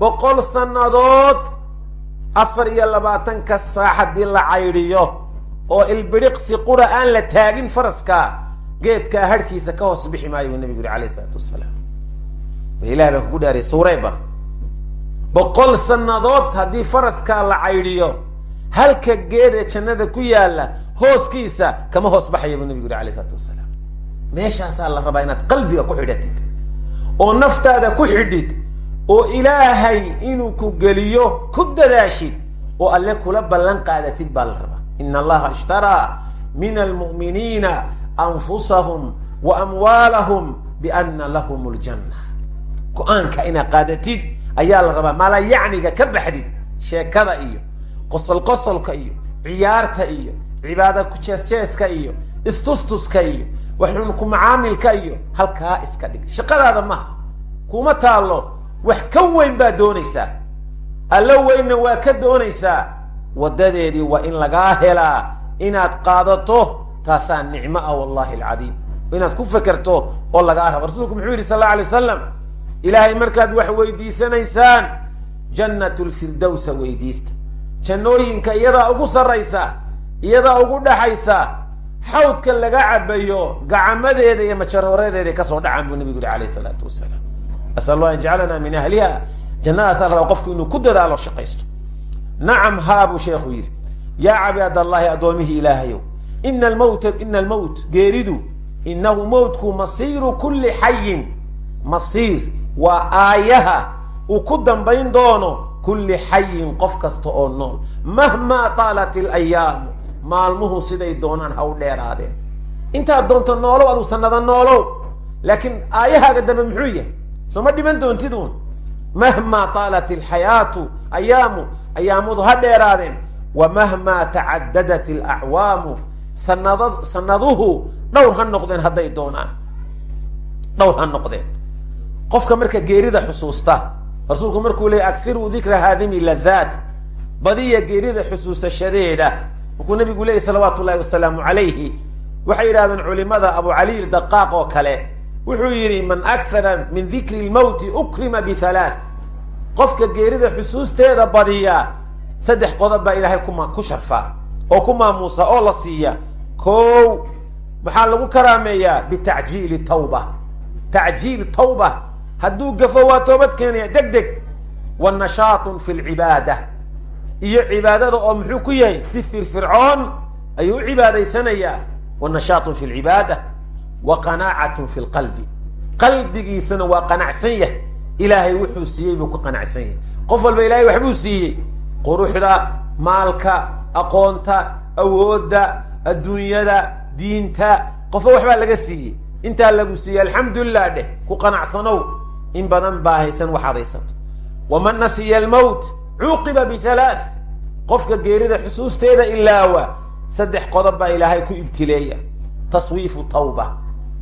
boqol sannadood afar iyo labaatanka saac haddii la caydhiyo oo ilbiriqsi qura aan la taagin faraska geedkaa harhkiisa ka hoos bixi maayo buu nabigu yuri alayh isalaatu wasalaam ilahi baa kugu dhaariyay suureyba boqol sannadood haddii faraskaa la caydhiyo halka geed ee jannada ku yaalla hooskiisa kama hoos baxaya buu nabigu yuri alayh isalaatu wasalaam meeshaasaa la rabaa inaad qalbiga ku xidhatid oo naftaada ku xidhid oo ilaahay inuu ku geliyo ku dadaashid oo alle kula ballan qaadatid baa la rabaa. Ina allaha ishtaraa min almu'miniina anfusahum wa amwaalahum biana lahum ljanna go'aanka inaad qaadatid ayaa la rabaa maala yacniga ka baxdid sheekada iyo qosol qosolka iyo ciyaarta iyo cibaada kujees-jeeska iyo istustuska iyo waxun ku macaamilka iyo halkaa iska dhig. Shaqadaada maha kuma taallo wax ka weyn baad doonaysaa. Allo weynna waa ka doonaysaa. Waddadeedii waa in lagaa helaa inaad qaadato taasaa nicmo ah wallahi alcadiim. Inaad ku fekerto oo lagaa rabo rasuulku muxuu yidhi sal alla alay wasalam ilaahay markaad wax weydiisanaysaan jannat lfirdowsa weydiista. Jannooyinka iyadaa ugu sarraysa iyadaa ugu dhaxaysa xawdka laga cabayo gacamadeeda iyo majarooradeeda ka soo dhacaan buu nabigu yuri alayh isalaatu wasalaam asal an jacalana min ahliha jannadaasa la raba qofku inuu ku dadaalo shaqaysto. Nacam haa buu sheekhu yidhi yaa cabaad allahi addoomihii ilaahayow ina almowta ina almowt geeridu innahu mowtku masiiru kulli xayin masiir waa aayaha uu ku dambayn doono kulli xayin qof kasta oo nool mahmaa taalat ilayaamu maalmuhu siday doonaan ha u dheeraadeen. Intaad doonto noolow aduu sanada noolow laakiin aayahaaga dambe muxuu yahay soo ma dhiman doontid uun? Mahmaa taalat alxayaatu ayaamu ayaamudu ha dheeraadeen. Wa mahmaa tacadadat alacwaamu sanada sanaduhu dhowr ha noqdeen hadday doonaan. Dhowr ha noqdeen. Qofka marka geerida xusuusta rasuulku markuu leeyay akhiruu dikra haadimi ladaat badiya geerida xusuusashadeeda markuu nabigu leeyay salawaatu llahi wasalaamu calayhi. Waxay yidhahdeen culimada abu caliil daqaaq oo kale. Wuxuu yidhi man akhara min dikri lmowti ukrima bihalaath qofka geerida xusuusteeda badiya saddex qodob baa ilaahay ku sharfaa oo ku maamuusa oo la siiya. Kow maxaa lagu karaameeyaa? Bitacjiili tawba tacjiil tawba hadduu gafo waa toobad keenaya. Deg deg wa nashaatun fi lcibaada iyo cibaadada oo muxuu ku yahay si firfircoon ayuu u cibaadaysanayaa wa nashaatun fi lcibaada wa qanaacatun fi lqalbi qalbigiisana waa qanacsan yahay. Ilaahay wuxuu siiyey buu ku qanacsan yahay. Qof walba ilahay waxbuu siiyey. Quruxda maalka aqoonta awoodda adduunyada diinta qofba waxbaa laga siiyey. Intaa lagu siiyey alxamdulilah dheh ku qanacsanow in badan baa haysan waxaad haysato waman nasiya almowt cuuqiba bihalaath qofka geerida xusuusteeda ilaawa saddex qodob baa ilaahay ku ibtileeya taswiifu tawba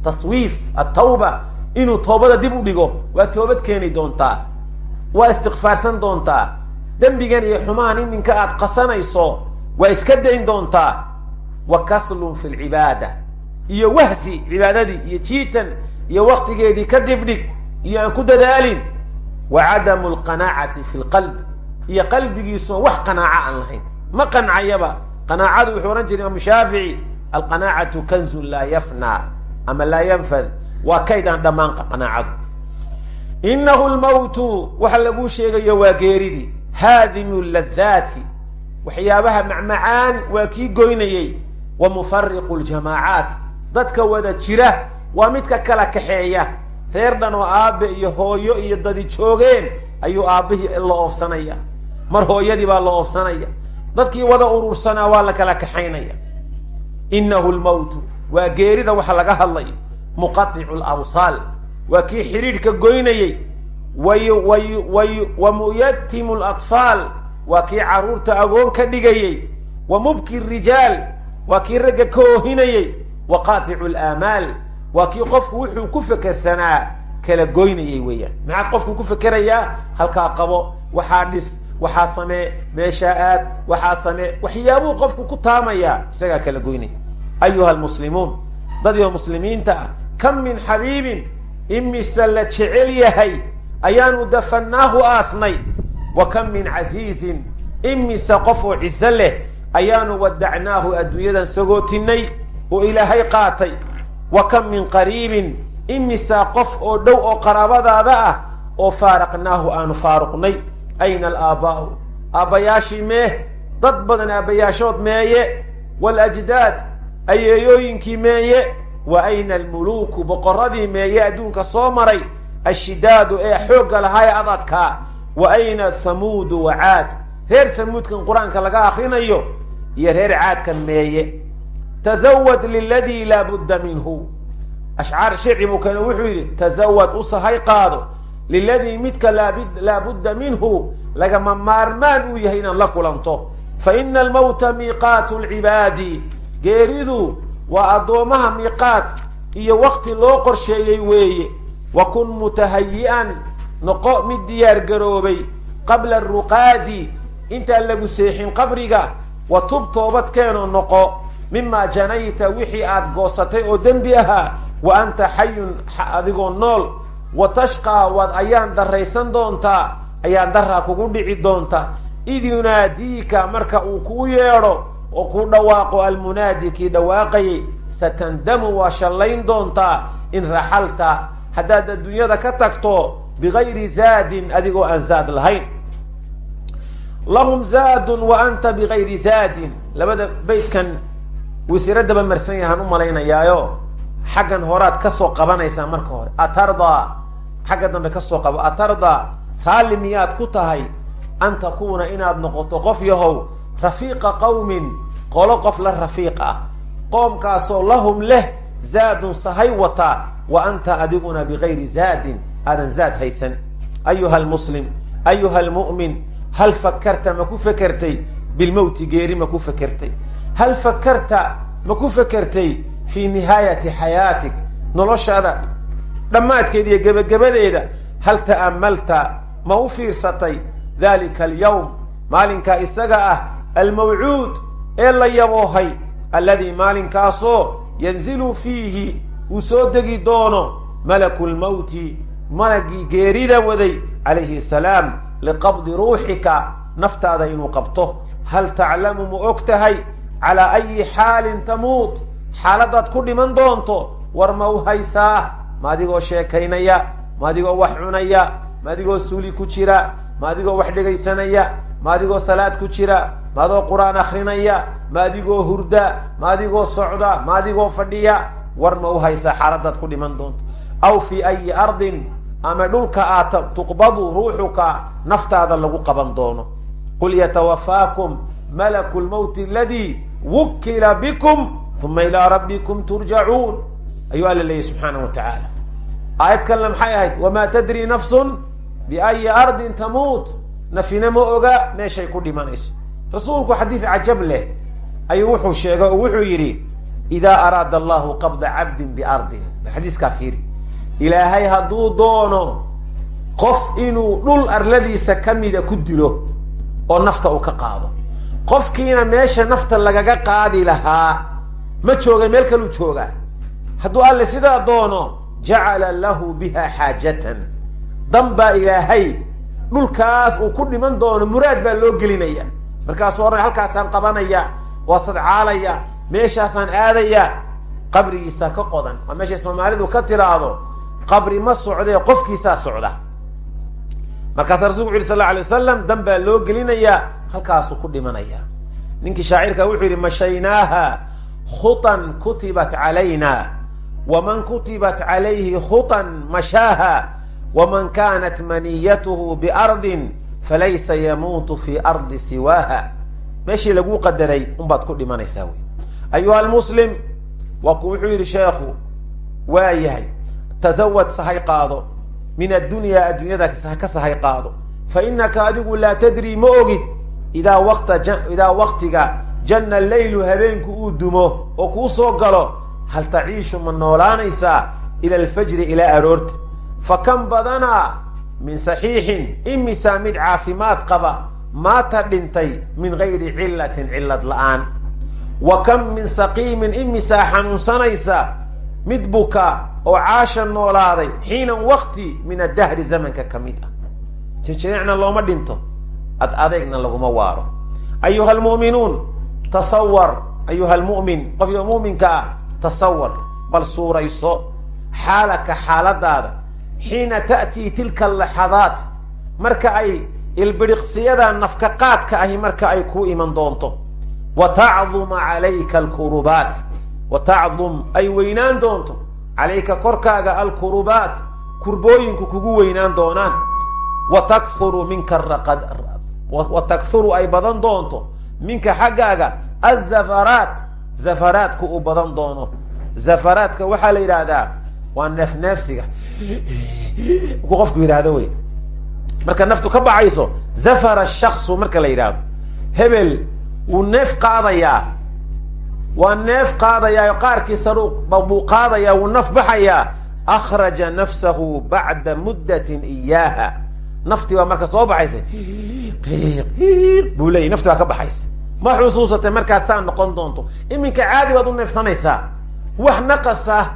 taswiif atawba inuu toobada dib u dhigo. Waa toobad keeni doontaa. Waa istikfaarsan doontaa. Dembigan iyo xumaan iminka aad qasanayso waa iska dayn doontaa. Wa kaslun fi lcibaada iyo wahsi cibaadadii iyo jiitan iyo waktigeedii ka dibdhig iyo aan ku dadaalin. Wa cadamu alqanaacati fi lqalb iyo qalbigiisuna wax qanaaca aan lahayn. Ma qancayaba qanaacadu wuxuu odhan jiray imaamu shaafici alqanaacatu kanzun laa yafnaa ama laa yanfad waa kayd aan dhammaan qanaacadu. Inahu lmawtu waxa laguu sheegayo waa geeridii haadimu ladaati waxyaabaha macmacaan waa kii goynayey wa mufariqu ljamaacaat dadka wada jira waa midka kala kaxeeya. Reer dhan oo aabe iyo hooyo iyo dadi joogeen ayuu aabbihii la oofsanaya mar hooyadii baa la oofsanaya. Dadkii wada urursanaa waa la kala kaxaynaya. Inahu lmawtu waa geerida waxa laga hadlayo. Muqaicu lawsaal waa kii xidhiidhka goynayey wa muyatimu latfaal waa kii carruurta agoon ka dhigayey wa mubki rijaal waa kii ragga ka oohinayey wa qaaticu laamaal waa kii qofku wuxuu ku fekersanaa kala goynayay weeyaan. Maxaad qofku ku fekerayaa? Halkaa qabo waxaa dhis waxaa samee meeshaa aad waxaa samee waxyaabuu qofku ku taamayaa isagaa kala goynaya ayuha almuslimuun dadyo muslimiinta ah kam min xabiibin imise la jecel yahay ayaanu dafannaahu aasnay. Wa kam min casiizin imise qof oo ciso leh ayaanu wadacnaahu adduunyadan sagootinay oo ilaahay qaatay. Wa kam min qariibin imisaa qof oo dhow oo qaraabadaada ah oo faaraqnaahu aanu faaruqnay ayna alaabaa'u aabbayaashii meeh dad badan aabbayaashood meeye waljdaad ayeeyooyinkii meeye wa ayna almuluuku boqorradii meeye adduunka soo maray ashidaadu ee xoogga lahaa ee adadkaa wa ayna thamuudu wa caad reer thamuudkan qur'aanka laga akrinayo iyo reer caadkan meeye tazawad liladii laa budda minhu ashcaar shicibuu kane wuxuu yidhi tazawad u sahay qaado liladii midka laa budda minhu lagama maarmaan uu yahay inaad la kulanto. fa ina almawta miiqaatu lcibaadi geeridu waa addoomaha miiqaat iyo wakti loo qorsheeyey weeye. wa kun mutahayi'an noqo mid diyaar garoobay. qabla aruqaadi intaan lagu seexin qabriga. wa tub toobadkeenoo noqo mimaa janayta wixii aad goosatay oo dembi ahaa. wa anta xayun adigoo nool wa tashqaa waad ayaan darraysan doontaa ayaan daraa kugu dhici doonta. Id yunaadiika marka uu kuu yeedho oo kuu dhawaaqo almunaadi kii dhawaaqayay satandamu waa shallayn doontaa in raxalta. Haddaad adduunyada ka tagto bigayri zaadin adigoo aan zaad lahayn. Lahum zaadun wa anta bigayri zaadin. Labada beydkan wuu isira daba marsan yahaan u malaynayaayo. Xaggan horaad ka soo qabanaysaa marka hore. Atardaa xagga dambe ka soo qabo atardaa raalli miyaad ku tahay an takuuna inaad noqoto qof yahow? Rafiiqa qawmin. Qolo qof la rafiiq ah. Qoomkaasoo lahum leh zaadun sahay wataa wa anta adiguna bigayri zaadin. Aadan zaad haysan. Ayuha almuslim ayuha almu'min hal fakarta ma ku fekertay bilmowti geeri ma ku fekertay hal fakarta ma ku fekertay fii nihaayati xayaatik noloshaada dhammaadkeeda iyo gebagabadeeda hal ta'ammalta ma u fiirsatay dalika alyawm? Maalinkaa isaga ah almawcuud ee la yaboohay alladii maalinkaasoo yanzilu fiihi uu soo degi doono malaku lmowti malagii geerida waday calayhi asalaam liqabdi ruuxika naftaada inuu qabto. Hal taclamu ma og tahay calaa ayi xaalin tamuut xaaladaad ku dhiman doonto war ma u haysaa ma adigoo sheekaynaya ma adigoo wax cunaya ma adigoo suuli ku jira ma adigoo wax dhegaysanaya ma adigoo salaad ku jira ma adoo qur'aan akrinaya ma adigoo hurda ma adigoo socda ma adigoo fadhiya war ma u haysaa xaaladaad ku dhiman doonto. Aw fii ayi ardin ama dhulka aad tuqbadu ruuxuka naftaada lagu qaban doono. Qul yatawafaakum malaku lmowti aladii wukila bikum uma ilaa rabbikum turjacuun ayuu alla leeyahy subxaana wa tacaala aayad kalena maxay ahayd? Wamaa tadri nafsun biayi ardin tamuut nafina ma oga meeshay ku dhimanayso. Rasuulku xadiid cajab leh. Ayuu wuxuu sheegay oo wuxuu yidhi idaa araada allahu qabda cabdin biardin xadiiskaa fiiri ilaahay hadduu doono qof inuu dhul arladiisa kamida ku dilo oo nafta uu ka qaado. Qofkiina meesha nafta lagaga qaadi lahaa ma jooga meel kaluu joogaa hadduu alle sidaa doono jacala lahu biha xaajatan. Dan baa ilaahay dhulkaas uu ku dhiman doono muraad baa loo gelinaya. Markaasuu oran halkaasaan qabanaya waa sadcaalaya meeshaasaan aadaya qabrigiisaa ka qodan. Waa meeshay soomaalidu ka tiraahdo qabri ma socdee qofkiisaa socda. Markaasa rasulku wuxu yhi sal la alay wasalam dan baa loo gelinayaa halkaasuu ku dhimanaya. Ninkii shaacirka wuxuu yidhi mashaynaaha khutan kutibat calayna waman kutibat calayhi khutan mashaaha waman kanat maniyatuhu biardin falaysa yamuutu fi ardi siwaaha meeshii laguu qadaray unbaad ku dhimanaysaa wey ayuha almuslim waa ku wuxuu yidhi sheekhu waa yahay tazawad sahay qaado min addunyaa adduunyada ka sahay qaado fa inaka adigu laa tadri ma ogid idaa waqtiga janna leylu habeenku uu dumo oo kuu soo galo hal taciishu ma noolaanaysaa ila alfajri ilaa aroorta fa kan badanaa min saxiixin imisaa mid caafimaad qaba maata dhintay min gayri cillatin cillad la'aan wa kam min saqiimin imisaa xanuunsanaysa mid buka oo caasha noolaaday xiinan wakti min addahri zamanka ka mid ah jirjireecna looma dhinto ad adeegna laguma waaro ayuha almu'minuun tasawar ayuha almu'min qofyo mu'minka ah tasawar bal suurayso xaalaka xaaladaada xiina ta'tii tilka alaxadaat marka ay ilbiriqsiyada nafka qaadka ahi marka ay kuu iman doonto. Wa tacduma calayka alkurubaat wa tacdum ay weynaan doonto. Calayka korkaaga alkurubaat kurbooyinku kugu weynaan doonaan. Wa takhuru minka wa takhuru ay badan doonto. Minka xaggaaga azafaraat zafaraadku uu badan doono. Zafaraadka waxaa la yidhaahdaa waa neef neefsiga. Ku qofku yidhaahdo wey marka naftu ka baxayso zafara shaksu marka la yidhaahdo. Hebel wuu neef qaadayaa. Waa neef qaadayaa qaarkii saruuq buu qaadayaa wuu naf baxayaa. Akhraja nafsahu bacda muddatin iyaaha. Naftii baa marka soo baxaysa buu leeyay nafti baa ka baxaysa ma xusuusatay markaad saa noqon doonto. Iminka caadi baad u neefsanaysaa. Wax naqasa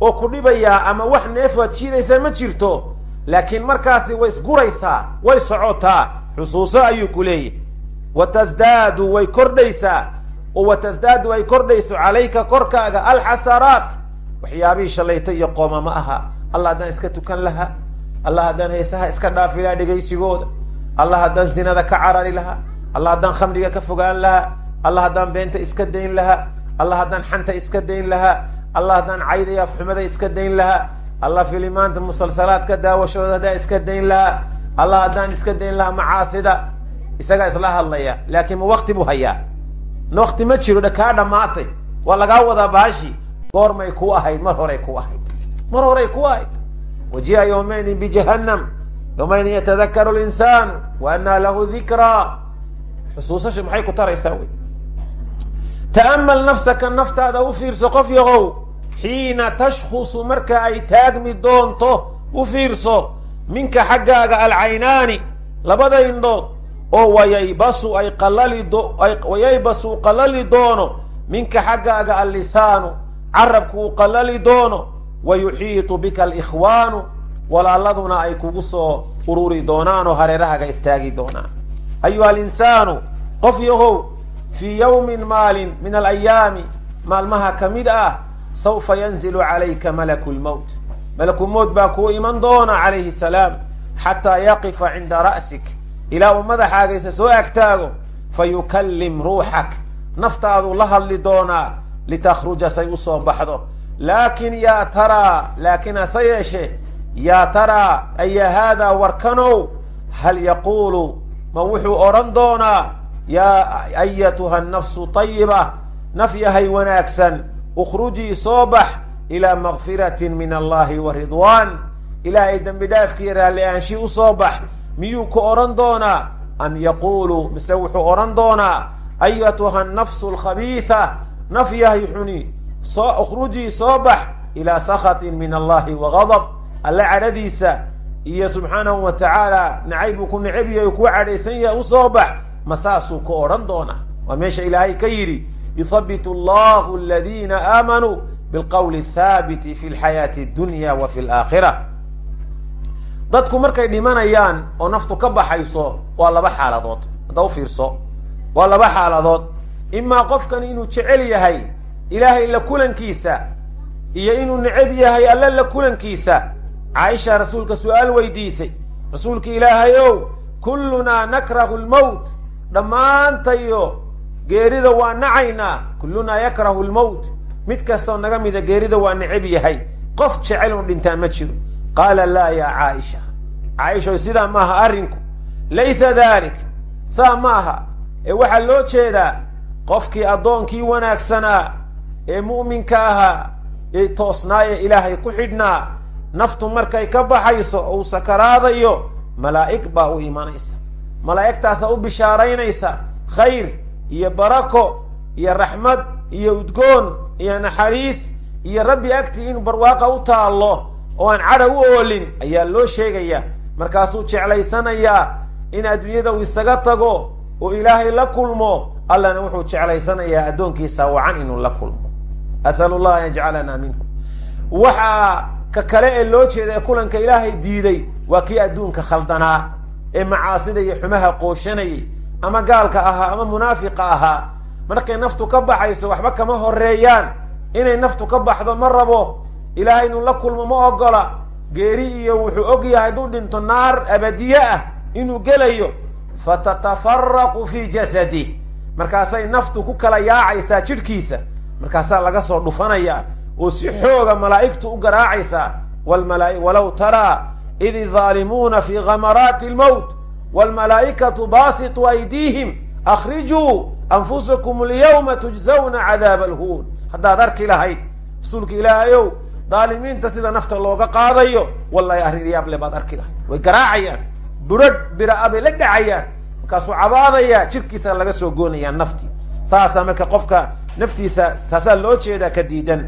oo ku dhibayaa ama wax neefaad shiidaysaa ma jirto. Laakiin markaasi way isguraysaa way socotaa. Xusuuso ayuu ku leeyahy wa tasdaadu way kordhaysaa. Oo wa tasdaadu ay kordhayso calayka korkaaga alxasaraat. Waxyaabihii shalayta iyo qooma ma aha. Allah haddaan iska tukan lahaa. Allah haddaan heesaha iska dhaafi lahaa dhegaysigooda. Allah haddaan zinada ka carari lahaa allah haddaan khamriga ka fogaan lahaa allah haddaan beenta iska dayn lahaa allah haddaan xanta iska dayn lahaa allah haddaan cayda iyo afxumada iska dayn lahaa allah filimaanta musalsalaadka daawashooda haddaan iska dayn lahaa allah haddaan iska dayn lahaa macaasida isagaa isla hadlaya laakiin ma wakti buu hayaa. Wakti ma jiro kaa dhammaatay. Waa lagaa wadaa baashi. Goormay ku ahayd mar horay ku ahayd. Mar horay ku ahayd. Waji'a yawmaydin bijahannam yawmaydin yatadakaru linsaanu wa anaa lahu dikraa xusuusasha maxay ku taraysaa wey? Ta'amal nafsaka naftaada u fiirso qof yahow xiina tashkhusu marka ay taagmi doonto u fiirso minka xaggaaga alcaynaani labada indhood oo wayaybasu ay qalali do wayaybasu uu qalali doono minka xaggaaga allisaanu carabku uu qalali doono wa yuxiitu bika alikhwaanu walaaladuna ay kugu soo ururi doonaan oo hareerahaaga istaagi doonaan ayuha alinsaanu qof yahow fii yawmin maalin min alayaami maalmaha ka mid ah sawfa yanzilu calayka malaku lmowt malaku mowt baa kuu iman doona calayhi salaam xataa yaqifa cinda ra'sik ilaa uu madaxaagaysa soo agtaago fa yukallim ruuxak naftaaduu la hadli doonaa litakhruja say u soo baxdo laakin yaa taraa laakiin hase yeeshe yaa taraa aya haadaa warkanow hal yaquulu ma wuxuu odhan doonaa yaa ayatuha nafsu tayiba naf yahay wanaagsan ukhrujii soo bax ilaa makfiratin min allahi wa ridwaan ilaahay dembi dhaafkii raalli aanshi u soo bax miyuu ku odhan doonaa? Am yaquulu mise wuxuu odhan doonaa ayatuha nafsu alkhabiitha naf yahay xuni soo ukhrujii soo bax ilaa sakhatin min allahi wa gadab alle cadhadiisa iyo subxaanahu wa tacaala nacay buu ku necab yahay kuu cadhaysan yahay u soo bax ma saasuu ku odhan doonaa. Waa meesha ilaahay ka yidhi yuthabitu allahu aladiina aamanuu bilqowli athaabiti fi lxayaati addunya wa fi alaakhira dadku markay dhimanayaan oo naftu ka baxayso waa laba xaaladood. Hadda u fiirso waa laba xaaladood. Imaa qofkan inuu jecel yahay ilaahay la kulankiisa iyo inuu necab yahay alle la kulankiisa caaisha rasuulka su'aal weydiisay. Rasuulka ilaahay ow kullunaa nakrahu lmowt dhammaantayo geerida waa nacaynaa kullunaa yakrahu lmowt mid kastoo naga mida geerida waa necab yahay. Qof jecel un dhintaa ma jiro. Qaala laa yaa caaisha caaisha sidaa maaha arrinku? Laysa dalik saa ma aha. Ee waxaa loo jeedaa qofkii addoonkii wanaagsanaa ee mu'minka ahaa ee toosnaaye ilaahay ku xidhnaa naftu markay ka baxayso uu sakaraadayo malaa'ig baa u imanaysa malaa'igtaasa u bishaaraynaysa khayr iyo barako iyo raxmad iyo udgoon iyo naxariis iyo rabbi agtii in barwaaqa u taallo oo aan cadha u oolin ayaa loo sheegaya. Markaasuu jeclaysanayaa in adduunyada uu isaga tago oo ilaahay la kulmo allana wuxuu jeclaysanayaa addoonkiisa wacan inuu la kulmo. Asalu llah an yajcalana minhu waxaa ka kale ee loo jeeda ee kulanka ilaahay diiday waa kii adduunka khaldanaa ee macaasida iyo xumaha qooshanayay ama gaalka ahaa ama munaafiqa ahaa. Markay naftu ka baxayso waxba kama horeeyaan inay naftu ka baxdo ma rabo. Ilaahay inuu la kulmo ma ogola. Geeri iyo wuxuu og yahay hadduu dhinto naar abadiye ah inuu gelayo. Fatatafaraqu fi jasadih markaasay naftu ku kala yaacaysaa jidhkiisa. Markaasaa laga soo dhufanaya oo si xooga malaa'igtu u garaacaysaa walaw taraa id idaalimuuna fi gamaraati lmowt wlmalaa'ikatu baasituu aydiihim akhrijuu anfusakum alyawma tujzawna cadaaba alhuun. Haddaad arki lahayd rasuulka ilaahayow daalimiinta sida nafta looga qaadayo wallahi arrin yaable baad arki lahayd. Way garaacayaan burad bira-a bay la dhacayaan markaasuu cabaadaya jirkiisa laga soo goonayaa naftii. Saasaa marka qofka naftiisa taasaa loo jeedaa ka diidan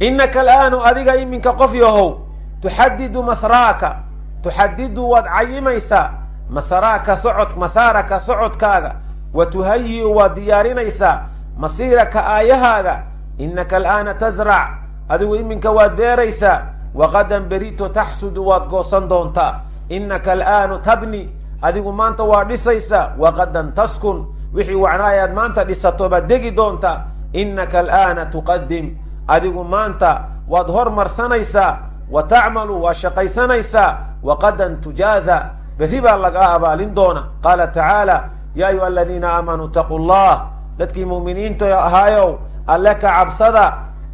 inaka alaanu adiga iminka qof yahow tuxadidu masraaka tuxadidu waad cayimaysaa masaraaka socod masaaraka socodkaaga wa tuhayi-u waad diyaarinaysaa masiiraka aayahaaga inaka alaana tasrac adigu iminka waad beeraysaa waqadan berito taxsudu waad goosan doontaa inaka alaanu tabni adigu maanta waa dhisaysaa waqadan taskun wixii wacnaayaad maanta dhisato baad degi doontaa inaka alaana tuqadim adigu maanta waad hormarsanaysaa wa tacmalu waa shaqaysanaysaa waqadan tujaaza. Berri baa lagaa abaalin doona. Qaala tacaala ya ayuha aladiina aamanuu itaquu llah dadkii mu'miniinta ahaayow alle ka cabsada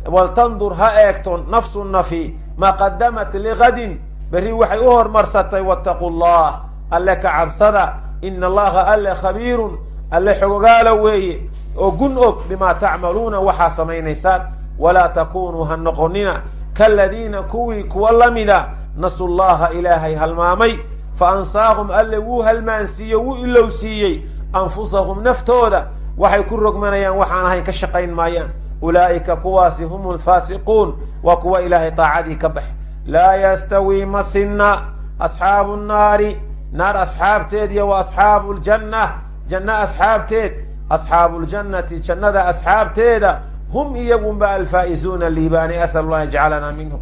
waltandur ha eegto nafsu nafi maa qadamat ligadin berri waxay u hormarsatay wattaqu llah alle ka cabsada ina allaha alle khabiirun alle xogogaala weeye oo gun og bimaa tacmaluuna waxaa samaynaysaan walaa takunuu ha noqonina kaladiina kuwii kuwa lamida nasu llaha ilaahay halmaamay fa ansaahum alle wuu halmaansiiye wuu ilowsiiyey anfusahum naftooda waxay ku rogmanayaan waxaan ahayn ka shaqayn maayaan ulaa'ika kuwaasi hum lfaasiquun waa kuwa ilaahay taacadii ka baxe laa yastawii ma sinna asxaabu nnaari naar asxaabteed iyo wa asxaabu ljanna janno asxaabteed asxaabu ljannati jannada asxaabteeda hum iyagunba alfaa'izuuna liibaani asal allah yajcalana minhum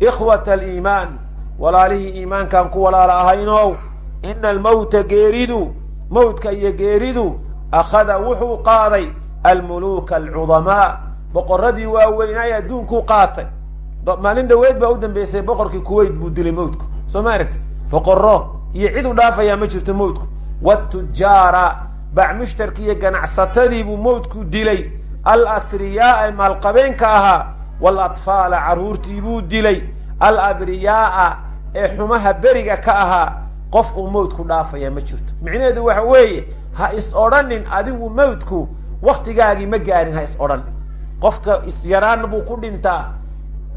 ikhwata aliimaan walaalihii iimaankaan ku walaala ahaynow ina almowta geeridu mowtka iyo geeridu akhada wuxuu qaaday almuluuka alcudamaa boqoradii waaweynaa ee adduunkuu qaatay maalin dhaweyd baa u dambeysay boqorkii kuwait buu dilay mowtku soo ma aragti boqoro iyo cid u dhaafayaa ma jirto mowtku watujaara bacmushtarki iyo ganacsatadii buu mowtku dilay alahriyaaa maalqabeenka ahaa waalatfaala carruurtii buu dilay. Alabriyaaa ee xumaha beriga ka ahaa qof uu mowtku dhaafayaa ma jirto. Micnaheedu waxa weeye ha is odhanin adigu mowtku waktigaagii ma gaarin ha is odhanin qofka isyaraan buu ku dhintaa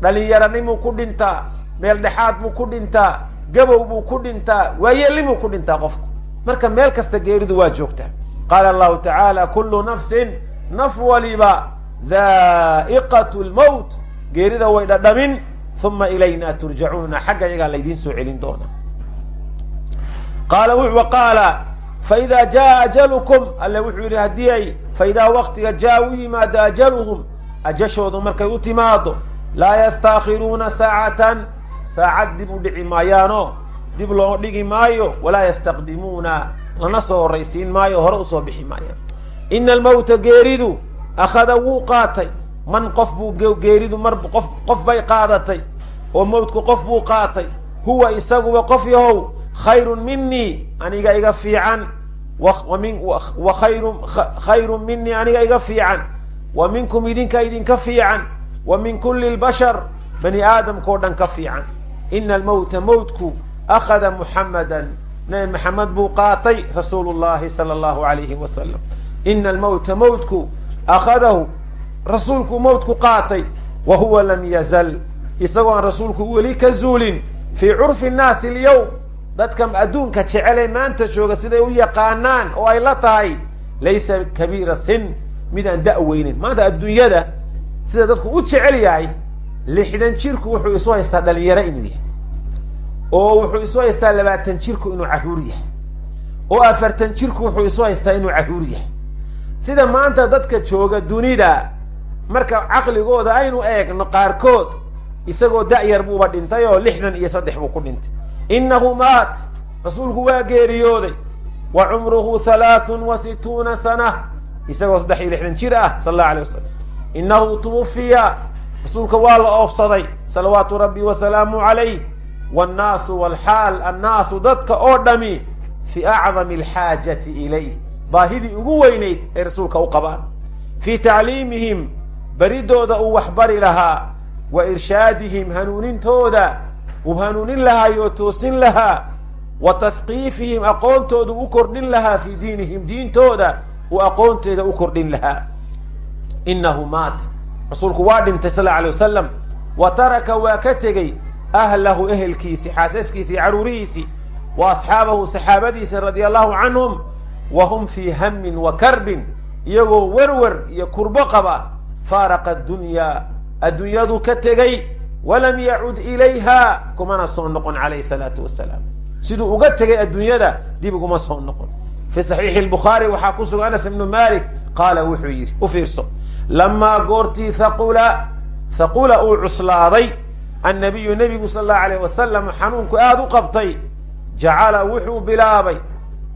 dhalinyaranimuu ku dhintaa meel dhexaad buu ku dhintaa gabow buu ku dhintaa waayeellimuu ku dhintaa qofku. Marka meel kasta geeridu waa joogtaa. Qaala allahu tacaala kullu nafsin naf waliba daa'iqat lmowt geerida way dhadhamin uma ilayna turjacuuna xagga yagaa laydiin soo celin doona. Qaala wa qaala faida jaa ajalukum alle wuxuu yidhi haddii ay faidaa waktiga jaa u yimaado ajaluhum ajashoodu markay u timaado laa yastaakhiruuna saacatan saacad dib u dhici maayaano dib loo dhigi maayo walaa yastaqdimuuna lana soo horraysiin maayo hore u soo bixi maayaan ina almowta geeridu akhada wuu qaatay. Man qof buu geeridu mar qof qof bay qaadatay. Oo mowtku qof buu qaatay. Huwa isaguba qof yahow khayrun minii aniga iga fiican. Wa khayru khayrun minii aniga iga fiican. Wa minkum idinka idinka fiican. Wa min kuli lbashar bani aadamkao dhan ka fiican. Ina almowta mowtku akhada muxamadan nabi maxamed buu qaatay rasuulu llahi sala allahu alayhi wasalam ina almowta mowtku akhadahu rasuulku mowtku qaatay wa huwa lam yazal isagoo aan rasuulku weli ka zuulin fii curfi nnaasi alyowm dadka adduunka jecele maanta jooga siday u yaqaanaan oo ay la tahay laysa kabiira sin midaan da' weynin. Maanta adduunyada sida dadku u jecel yahay lixdan jirku wuxuu isu haystaa dhalinyaro inuu yahay oo wuxuu isu haystaa labaatan jirku inuu carruur yahay oo afartan jirku wuxuu isu haystaa inuu carruur yahay sida maanta dadka jooga dunida marka caqligooda aynu eegno qaarkood isagoo da'yar buuba dhintay oo lixdan iyo saddex buu ku dhintay. Innahu maat rasuulku waa geeriyooday. Wa cumruhu halaathun wa situuna sana isagoo saddex iyo lixdan jir ah sala allahu alay wasalam innahu tuwufiya rasuulka waa la oofsaday salawaatu rabbi wasalaamu calayh wannaasu walxaal annaasu dadka oo dhami fii acdami alxaajati ilayh baahidii ugu weynayd ay rasuulka u qabaan. Fii tacliimihim beridooda uu waxbari lahaa wa irshaadihim hanuunintooda uu hanuunin lahaa oo toosin lahaa wa tahqiifihim aqoontooda u kordhin lahaa fii diinihim diintooda uu aqoonteeda u kordhin lahaa. Innahu maat. Rasuulku waa dhintay sal alay wasalam wa taraka waa ka tegey ahlahu ehelkiisi xaasaskiisi iyo carruurihiisii wa asxaabahu saxaabadiisa radia allahu canhum wa hum fii hamin wa karbin iyagoo werwer iyo kurbo qaba faaraqa addunyaa adduunyadu ka tegey walam yacud ilayha kumana soo noqon calayhi salaatu wasalaam siduu uga tegay adduunyada dib uguma soo noqon. Fii saxiixi lbukhaari waxaa ku sugan anas ibnu malik qaala wuxuu yidhi u fiirso lamaa goortii thaqula thaqula uu cuslaaday annabiyu nebigu sala allahu alayh wasalam xanuunku aada u qabtay jacala wuxuu bilaabay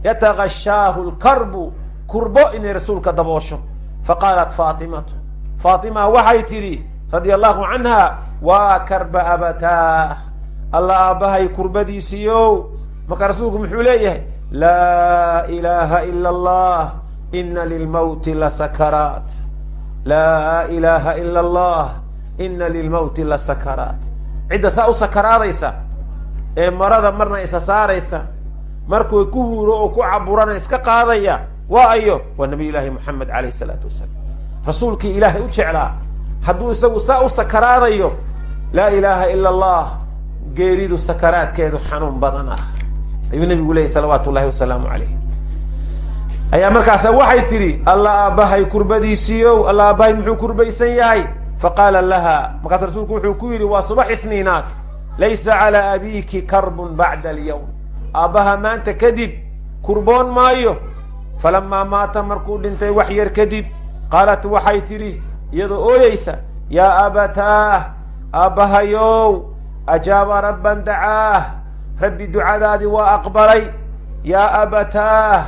yatagashaahu lkarbu kurbo inay rasuulka daboosho faqaalat faatimatu faatima waxay tidhi radia allahu canha waa karba abataah alla aabbahay kurbadiisiiyow marka rasuulku muxuu leeyahay laa ilaaha ila allah ina lilmowti lasakaraat laa ilaaha ila allah ina lilmowti la sakaraat cidda saa u sakaraadaysa ee marada marna isa saaraysa markuu ku huuro oo ku caburana iska qaadaya waa ayo waa nabiy llaahi moxamed alayh salaatu wasalaam. Rasuulkii ilaahay u jeclaa hadduu isagu saa u sakaraadayo laa ilaaha ila allah geeridu sakaraadkeedu xanuun badan ah. Ayuu nabigu leeyay salawaatu llahi wasalaamu calayh ayaa markaasa waxay tidhi alla aabbahay kurbadiisiiyow alla aabbahay muxuu kurbaysan yahay? Faqaala laha markaas rasuulku wuxuu ku yidhi waa subax isniinaad laysa calaa abiiki karbun bacda alyawm aabbaha maanta kadib kurboon maayo. Falamaa maata markuu dhintay wax yar kadib qaalat waxay tidhi iyadoo ooyeysa yaa abataah aabbahayow ajaaba rabban dacaah rabbi ducadaadii waa aqbalay. Yaa abataah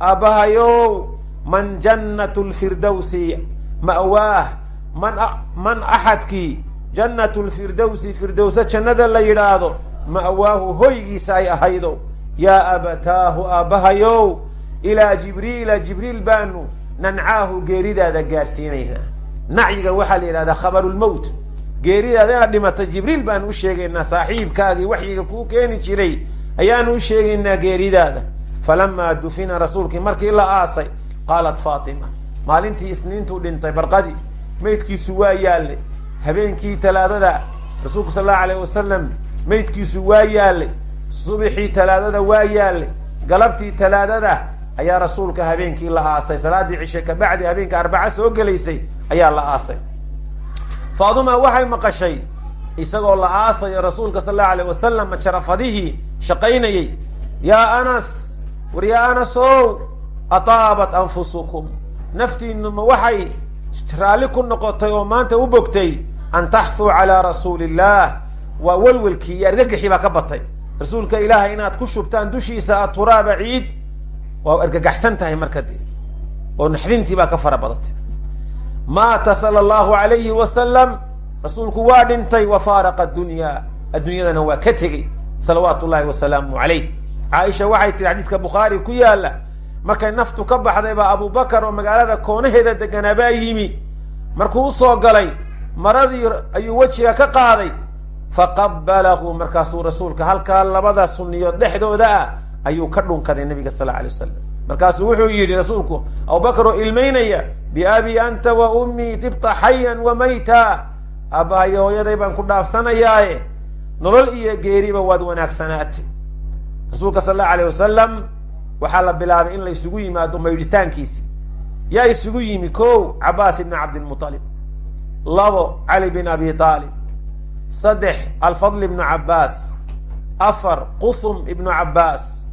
aabbahayow man jannatu lfirdowsi ma'waah man man axadkii jannatu lfirdowsi firdowsa jannada la yidhaahdo ma'waahu hoygiisa ay ahaydo. Yaa abataahu aabbahayow ilaa jibriila jibriil baanu nancaahu geeridaada gaadhsiinaynaa nacyiga waxaa la yidhahdaa khabarulmowt geeridaada inaad dhimata jibriil baanu u sheegaynaa saaxiibkaagii waxyiga kuu keeni jiray ayaanu u sheegaynaa geeridaada. Falamaa dufina rasuulkii markii la aasay qaalat faatima maalintii isniintuu dhintay barqadii maydkiisu waa yaallay habeenkii talaadada rasuulku sal allahu alayh wasalam maydkiisu waa yaallay subixii talaadada waa yaallay galabtii talaadada ayaa rasuulka habeenkii la aasay. Salaaddii cishe kabacdi habeenka arbaca soo gelaysay ayaa la aasay. Faaduma waxay maqashay isagoo la aasayo rasuulka sal allahu alayh wasalam jarafadihii shaqaynayey yaa anas war yaa anas ow ataabat anfusukum. Naftiinuma waxay raalli ku noqotay oo maanta u bogtay an taxfuu calaa rasuuli illah waa welwelkii iyo argagaxii baa ka batay. Rasuulka ilaahay inaad ku shubtaan dushiisa aturaaba ciid waa argagaxsan tahay marka dee oo naxdintii baa ka fara badatay. Maata sala allahu alayhi wasalam rasuulku waa dhintay wa faaraqa addunya addunyadana waa ka tegey. Salawaatu llahi wasalaamu calayh caaisha waxay tihi xadiiska bukhaari ku yaalla markay naftu ka baxday baa abubakar oo magaalada koonaheeda deganaa baa yimi. Markuu u soo galay maradii ayuu wejiga ka qaaday faqabalahu markaasuu rasuulka halkaa labada suniyood dhexdooda ah ayuu ka dhunkaday nabiga sal la alay wasalam markaasuu wuxuu yidhi rasuulku abubakar oo ilmaynaya biabi anta wa ummii tibta xayan wa mayta. Aabbahayo hooyaday baan ku dhaafsanayaaye. Nolol iyo geeriba waad wanaagsanaatay rasuulka sal allahu alayh wasalam waxaa la bilaabay in la isugu yimaado maydhitaankiisi yaa isugu yimi ko cabaas ibni cabdilmuطalib labo cali bin abi aalib saddex alfadl ibnu cabaas afar quthum ibnu cabaas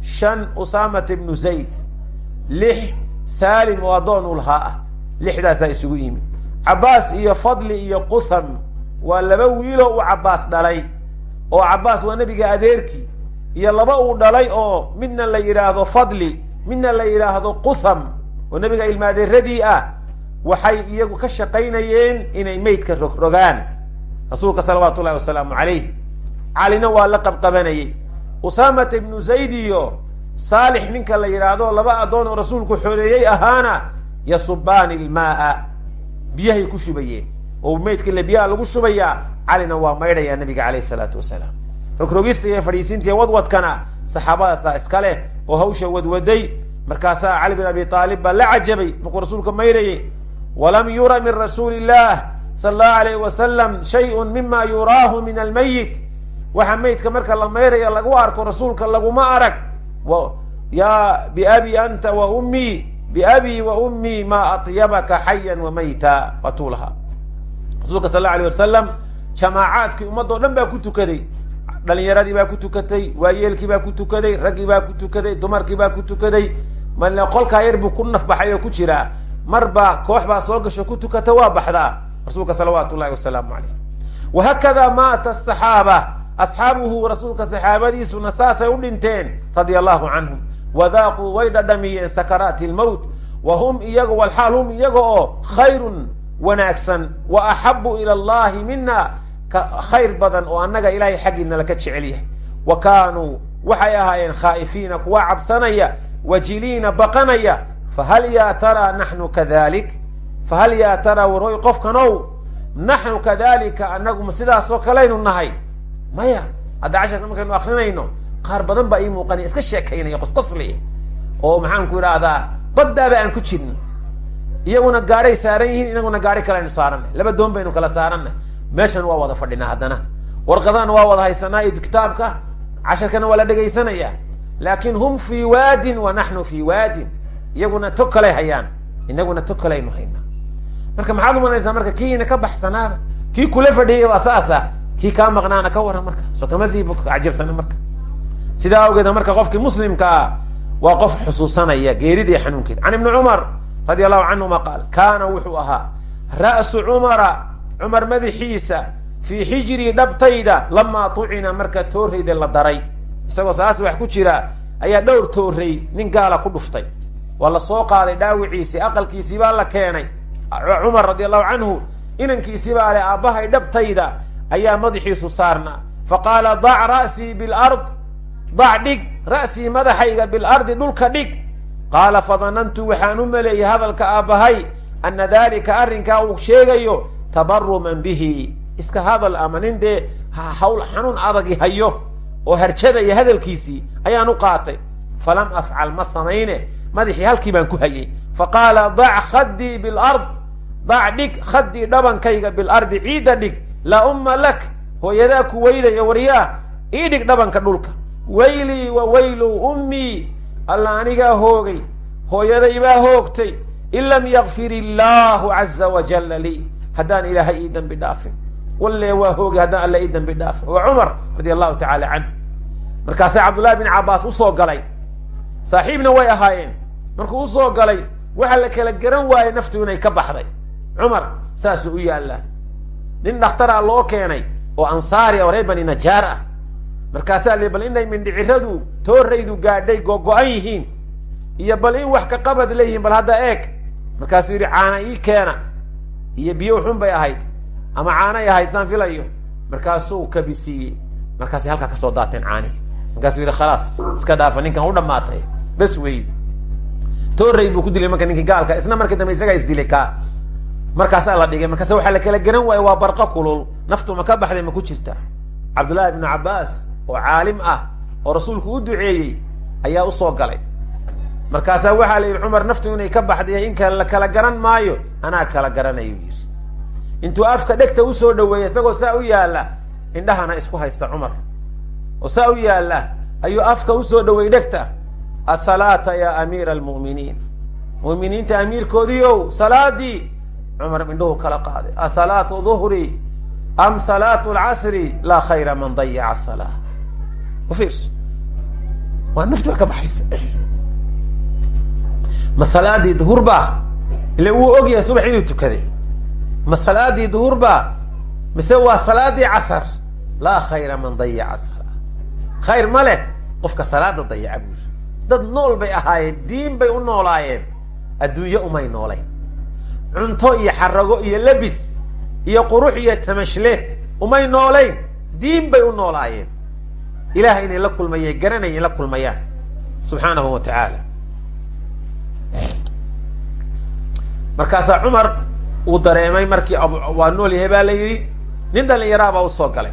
shan usaamata ibnu zayd. Lix saalim oo addoon u lahaa ah lixdaasaa isugu yimi cabaas iyo fadli iyo qutham waa laba wiiloo uu cabaas dhalay. Oo cabaas waa nebiga adeerkii iyo laba uu dhalay oo midna la yidhaahdo fadli midna la yidhaahdo qutham. Oo nebiga ilmaadeeradii ah. Waxay iyagu ka shaqaynayeen inay meydka rogrogaan rasuulka salawaatu ullahi wasalaamu calayh. Calina waa la qabqabanayey usaamata ibnu zayd iyo saalix ninka la yidhaahdo laba addoon oo rasuulku xoreeyey ahaana yasubaani ilmaaa biyahay ku shubayeen oo meydka le biyaha lagu shubayaa calina waa maydhayaa nabiga calayh isalaatu wasalaam. Rogrogista iyo fadhiisinta iyo wadwadkana saxaabadaasaa iska leh oo hawsha wadwaday. Markaasaa cali bin abi aalib baa la cajabay markuu rasuulka maydhayay walam yura min rasuuli illah sala allahu alayh wasalam shayun mima yuraahu min almayit waxa maydka marka la maydhaya lagu arko rasuulka laguma arag. Ya biabi anta wa ummii biabii wa ummii ma atyabaka xayan wa mayta waatuu lahaa rasuulka sal alla alay wasalam jamaacaadkii ummadoo dhan baa ku tukaday. Dhalinyaradii baa ku tukatay waayeelkii baa ku tukaday raggii baa ku tukaday dumarkii baa ku tukaday. Qolkaa yar buu ku nafbaxay oo ku jiraa. Marba koox baa soo gasho ku tukata waa baxdaa rasuulka salawaatu llahi wasalaamu alayh wahakada maata asaxaaba asxaabuhu rasuulka saxaabadiisuna saasay u dhinteen radia allahu canhum wadaaquu way dhadhamiyeen sakaraati lmowt wa hum iyaga walxaal hum iyaga oo khayrun wanaagsan. Wa axabu ila allahi mina khayr badan oo annaga ilahay xaggiina laka jecel yahay. Wa kaanuu waxay ahaayeen khaa'ifiina kuwa cabsanaya wajiliina baqanaya. Fahal yaa taraa naxnu kadalik fahal yaa taraa waroy qofkanow naxnu kadalika anaguma sidaasoo kalaynu nahay maya hadda casharka markaynu akrinayno qaar badan baa ii muuqanaya iska sheekaynaya qosqosli oo maxaan ku idhaahdaa baddaaba aan ku jirno iyaguna gaadhay saaran yihiin inaguna gaadhi kale aynu saaranay laba doon baynu kala saaranay meeshan waa wada fadhinaa haddana warqadana waa wada haysanaa iyo kitaabka casharkana waa la dhegaysanaya laakin hum fii waadin wa naxnu fii waadin iyaguna tog kalay hayaan inaguna tog kalaynu haynaa marka maxaad umanaysaa marka kiina ka baxsanaaba kii kula fadhiyay waa saasa kii kaa maqnaana ka waran marka. Soo kama sii cajabsana marka. Sidaa awgeed marka qofkii muslimkaa waa qof xusuusanaya geerida iyo xanuunkeeda can ibni cumar radi allahu canhuma qaal kaana wuxuu ahaa ra'su cumara cumar madaxiisa fii xijrii dhabtayda lamaa tucina marka toorayda la daray. Isagoo saas wax ku jira ayaa dhowr tooray nin gaala ku dhuftay. Waa la soo qaaday dhaawiciisii aqalkiisii baa la keenay cumar radi allahu canhu inankiisii baa le aabbahay dhabtayda ayaa madaxiisu saarnaa. Faqaala dac ra'sii bilard dac dhig ra'sii madaxayga bilardi dhulka dhig. Qaala fadanantu waxaan u maleeyey hadalka aabbahay ana dalika arrinkaa uu sheegayo tabaruman bihi. Iska hadal ama nin dee hawl xanuun adagi hayo oo harjadaya hadalkiisii ayaan u qaatay. Falam afcal ma samayne madaxii halkii baan ku hayay. Faqaala dac khaddii bilard dac dhig khaddii dhabankayga bilardi ciidda dhig laa umma lak hooyadaa ku weydaya waryaa ii dhig dhabanka dhulka. Waylii wa waylu ummii alla anigaa hoogay hooyaday baa hoogtay in lam yakfir illaahu caza wajalla lii. Haddaan ilaahay ii dambi dhaafin. Walle waa hoogay haddaan alla ii dambi dhaafin. Waa cumar radi allahu tacaala canhu markaasaa cabdullahi bin cabbaas u soo galay. Saaxiibna way ahaayeen. Markuu u soo galay waxaa la kala garan waayey naftu inay ka baxday cumar saasuu u yaallaa nin dhakhtaraa loo keenay oo ansaari oo reer bani najaar ah. Markaasaa li bal inay mindhiciradu tooraydu gaadhay gogo-an yihiin. Iyo bal in wax ka qabad leeyihiin bal hadda eeg. Markaasuu yidhi caana ii keena. Iyo biyo xun bay ahayd. Ama caanay ahayd saan filayo. Markaasuu kabisiiyey markaasay halkaa ka soo daateen caanihi. Markaasuu yidhi khalaas iska dhaafa ninkan u dhamaatay bes wey tooray buu ku dilay marka ninkii gaalka isna markii dambe isagaa isdilay ka markaasaa la dhigay markaas waxaa la kala garan waaye waa barqa kulul. Naftu ma ka baxday ma ku jirta. Cabdullahi ibnu cabbaas oo caalim ah oo rasuulku u duceeyey ayaa u soo galay. Markaasaa waxaa la yidhi cumar naftu inay ka baxday in kale la kala garan maayo. Anaa kala garanayo yiri intuu afka dhegta u soo dhaweeyey isagoo saa u yaalla indhahana isku haysta cumar. Oo saa u yaalla ayuu afka u soo dhaweeyey dhegta. Asalaata ya amiira almu'miniin. Mu'miniinta amiirkoodiiow salaadii cumar indhuhu kala qaaday asalaatu duhri am salaatu lcasri laa khayra man dayaca salaa ufiirso waa nafti waa ka baxaysa. Ma salaadii duhur baa ile wuu ogyahay subax inuu tukaday. Ma salaadii duhur baa mise waa salaadii casar? Laa khayra man dayaca salaa khayr ma leh qofka salaada dayaca buuri dad nool bay ahaayeen diin bay u noolaayeen adduunyo umay noolayn cunto iyo xarago iyo lebis iyo qurux iyo tamashle umay noolayn diin bay u noolaayeen. Ilaah inay la kulmayeen garanayeen la kulmayaan. Subxaanahu wa tacaala. Markaasaa cumar uu dareemay markii waa nool yahay baa la yidhi nin dhalinyaraabaa u soo galay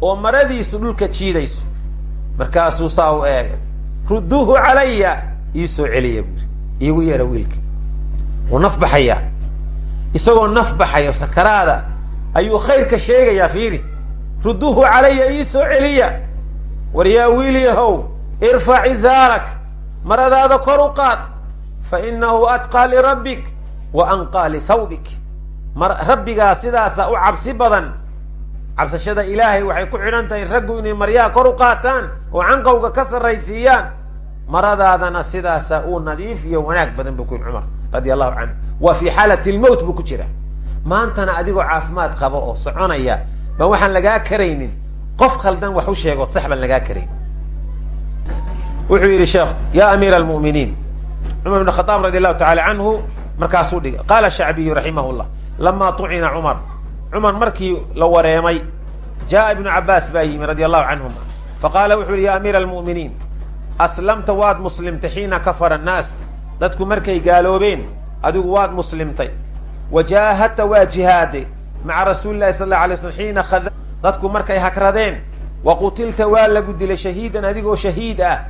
oo maradiisu dhulka jiidayso. Markaasuu saa u eegay rudduuhu calaya ii soo celiya buuri iigu yeera wiilka. Wuu naf baxayaa isagoo naf baxayo sakaraada ayuu khayrka sheegayaa fiiri. Rudduuhu calaya ii soo celiya. War yaa wiilyahow irfac izaarak maradaada kor u qaad. Fa inahu atqaa lirabbik wa anqaa lithawbik. Mar rabbigaa sidaasa u cabsi badan. Cabsashada ilaahay waxay ku xidhan tahay raggu inay maryaha kor u qaataan oo canqowga ka sarraysiiyaan. Maradaadana sidaasa uu nadiif iyo wanaag badan buu ku yidhi cumar radia allahu canhu waa fii xaalati lmowt buu ku maantana adigoo caafimaad qaba oo soconaya ba waxaan lagaa karaynin? Qof khaldan wax u sheego sax baan lagaa karayn. Wuxuu yidhi sheekh ya amiira almu'miniin. Cumar ibn khadaab radi allahu tacala canhu markaasuu dhigay qaala shacbiyu raximah llah lama tucina cumar markii la wareemay jaa ibnu cabaas baa yimi radi allahu canhuma wuxuu yihi ya amiira almu'miniin aslamta waad muslimtay xiina kafara annaas. Dadku markay gaaloobeen adigu waad muslimtay. Wajaahadta waa jihaaday maca rasuuli lahi sal la alay khada dadku markay hakradeen wa qutilta waa lagu dilay shahiidan adigoo shahiid ah.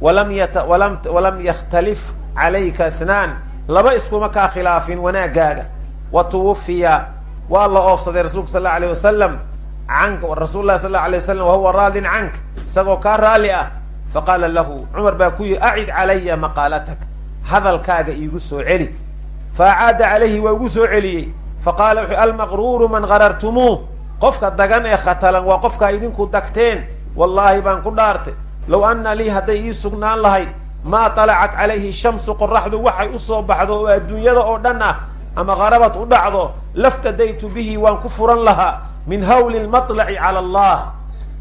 Walam yakhtalif calayka ithnaan laba iskuma kaa khilaafin wanaagaaga wa tuwafiya waa la oofsaday rasulka sal la alayh wasalam canka rasul lah sal la alay wasalam wahuwa raadin canka isagoo kaa raalli ah. Faqaala lahu cumar baa ku yihi acid calaya maqaalatak hadalkaaga iigu soo celi faacaada calayhi waa igu soo celiyey faqaala wuxuu almaqruuru man garartumuuh qofka dagan ee khatalan waa qofkaa idinku dagteen wallaahi baan ku dhaartay low anna lii hadday ii sugnaan lahayd maa talacat calayhi shamsu qoraxdu waxay u soo baxdo oo adduunyada oo dhan ah ama qarabad u dhacdo laftadaytu bihi waan ku furan lahaa min hawli lmatlaci cala allah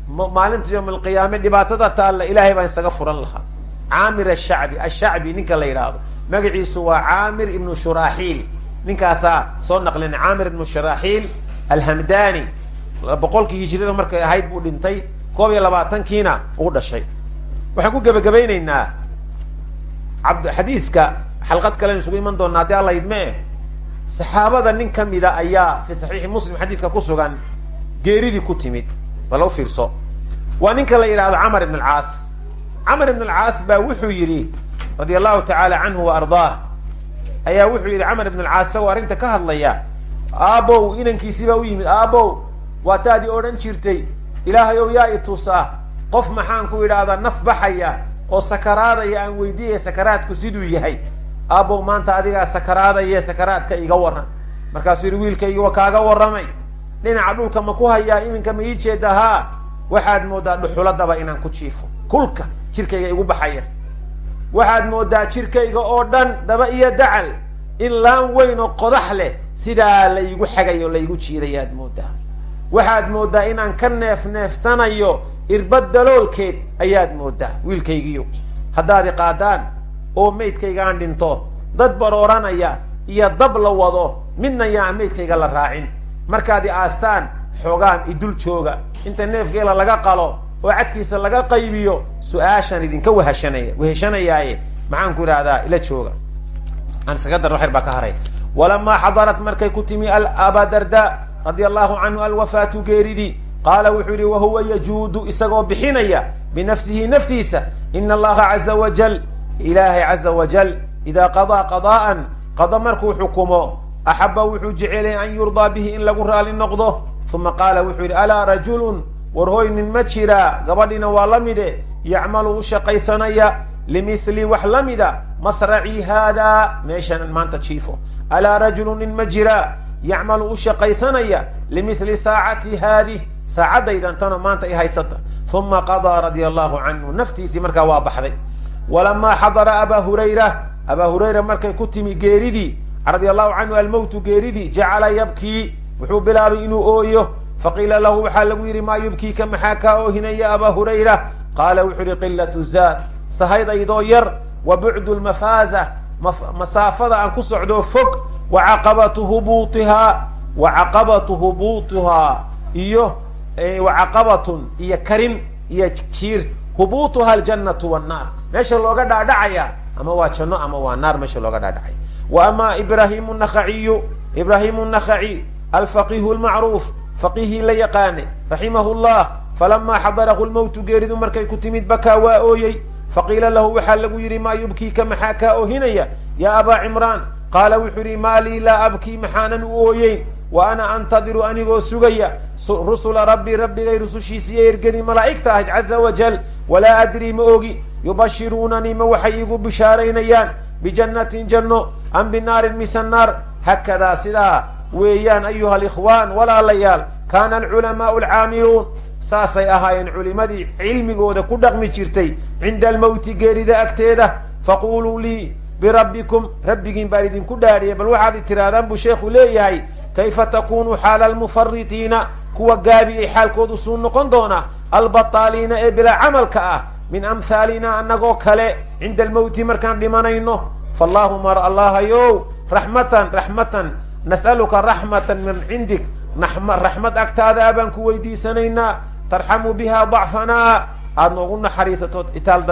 maalinta yowm alqiyaame dhibaatada taalla ilaahay baan isaga furan lahaa caamir ashacbi ashacbi ninka la yidhaahdo magaciisu waa caamir ibnu shuraaxiil ninkaasaa soo naqlina caamir ibnu shuraaxiil alhamdani boqolkii hijrada markay ahayd buu dhintay koob iyo labaatankiina uu dhashay. Waxaan ku gebagabaynaynaa abd xadiiska xalqad kalen isugu iman doona haddii alla idmee saxaabada nin kamida ayaa fi saxiixi muslim xadiidka ku sugan geeridii ku timid bala fiirso. Waa ninka la yidhahdo camar ibn alcaas. Camar ibn alcaas baa wuxuu yidhi radia allahu tacaala canhu wa ardaah. Ayaa wuxuu yidhi camar ibn alcaas isagoo arrinta ka hadlaya. Aabow inankiisii baa u yimid. Aabow waa taadii odhan jirtay. Ilaahay ow yaa i tusaa qof maxaan ku idhaahdaa naf baxaya oo sakaraadaya aan weydiiyaya sakaraadku siduu yahay. Aabow maanta adigaa sakaraadaye sakaraadka iga warran. Markaasuu yidhi wiilkaygi wa kaaga warramay. Dhinaca dhulka ma ku hayaa iminka ma ii jeeda haa. Waxaad mooddaa dhuxuladaba inaan ku jiifo. Kulka jirkayga igu baxaya waxaad mooddaa jirkayga oo dhan daba iyo dacal in laan weyn oo qodax leh sidaa la igu xagayo laigu jiidayaad mooddaa waxaad mooddaa inaan ka neef neefsanayo irbad daloolkeed ayaad mooddaa wiilkaygiyo. Haddaad i qaadaan oo maydkaygaan dhinto dad barooranaya iyo dab la wado midna yaan maydkayga la raacin. Markaad i aastaan xoogaan idul jooga. Inta neefgeela laga qalo oo cadkiisa laga qaybiyo su'aashaan idinka wahashanaya weheshanayaaye maxaan ku idhahdaa ila jooga. Aan iskaga darro xer baa ka haray. Walamaa xadarat markay ku timi aba darda radia allahu canhu alwafaatu geeridii qaala wuxuu yihi wahuwa yajuudu isagoo bixinaya binafsihi naftiisa ina allaha caza wajal ilaahay caza wajal idaa qadaa qadaa'an qado markuu xukumo axaba wuxuu jecelay an yurdaa bihi in lagu raali noqdo. Uma qaala wuxuu yidhi alaa rajulun war hoy nin ma jiraa gabadhina waa la mide. Yacmalu u shaqaysanaya. Limithli wax la mida. Masracii haadaa meeshan maanta jiifo. Alaa rajulun nin ma jiraa yacmalu u shaqaysanaya. Limithli saacati haadih saacadaydan tano maanta i haysata. Uma qadaa radia allahu canhu naftiisii markaa waa baxday. Walamaa xadara abaa hurayra. Abaa hurayra markay ku timi geeridii radia allahu canhu almowtu geeridii jacala yabkii wuxuu bilaabay inuu ooyo faqiila lahu waxaa lagu yidhi maa yubkiika maxaa kaa oohinaya abaa hurayra qaala wuxuu yihi qilatu zaad sahaydaydoo yar wa bucdu lmafaaza masaafada aan ku socdoo fog wa caqabatu hubuutihaa wa caqabatu hubuutihaa iyo wa caqabatun iyo karin iyo jiir hubuutuha aljannatu wannaar meesha looga dhaadhacaya ama waa janno ama waa naar meesha looga dhaadhacaya wa ama ibraahimu nakaciyu ibraahimu nakaci alfaqihu lmacruuf faqihii la yaqaane raximahu llah falamaa xadarahu lmowtu geeridu markay ku timid bakaa waa ooyey. Faqiila lahu waxaa lagu yidhi maa yubkiika maxaa kaa oohinaya? Yaa abaa cimraan. Qaala wuxuu yidhi maa lii laa abkii maxaanan u ooyeyn? Wa ana antadiru anigoo sugaya. Rusula rabbii rabbigay rusushiisiiyo ergadii malaa'igta ahayd caza wajal walaa adrii ma ogi yubashiruunanii ma waxay iigu bishaaraynayaan. Bijannatin janno am binaarin mise naar. Hakadaa sidaa weeyaan ayuha alikhwaan walaalayaal kaana alculamaau alcaamiluun. Saasay ahaayeen culimadii cilmigooda ku dhaqmi jirtay cinda almowti geerida agteeda. Faquluu lii birabbikum rabbigiin baan idinku dhaadhiya bal waxaad tirahdaan buu sheekhu leeyahay kayfa takunu xaala almufaritiina kuwa gaabi ay xaalkoodu suu noqon doona albataaliina ee bilaa camalka ah min amhaalina annagoo kale cinda almowti markaan dhimanayno. Faallahuma allahayow raxmatan raxmatan nas'aluka raxmatan min cindik raxmad agtaada baan ku weydiisanaynaa tarxamu biha dacfanaa aada noogu naxariisato itaal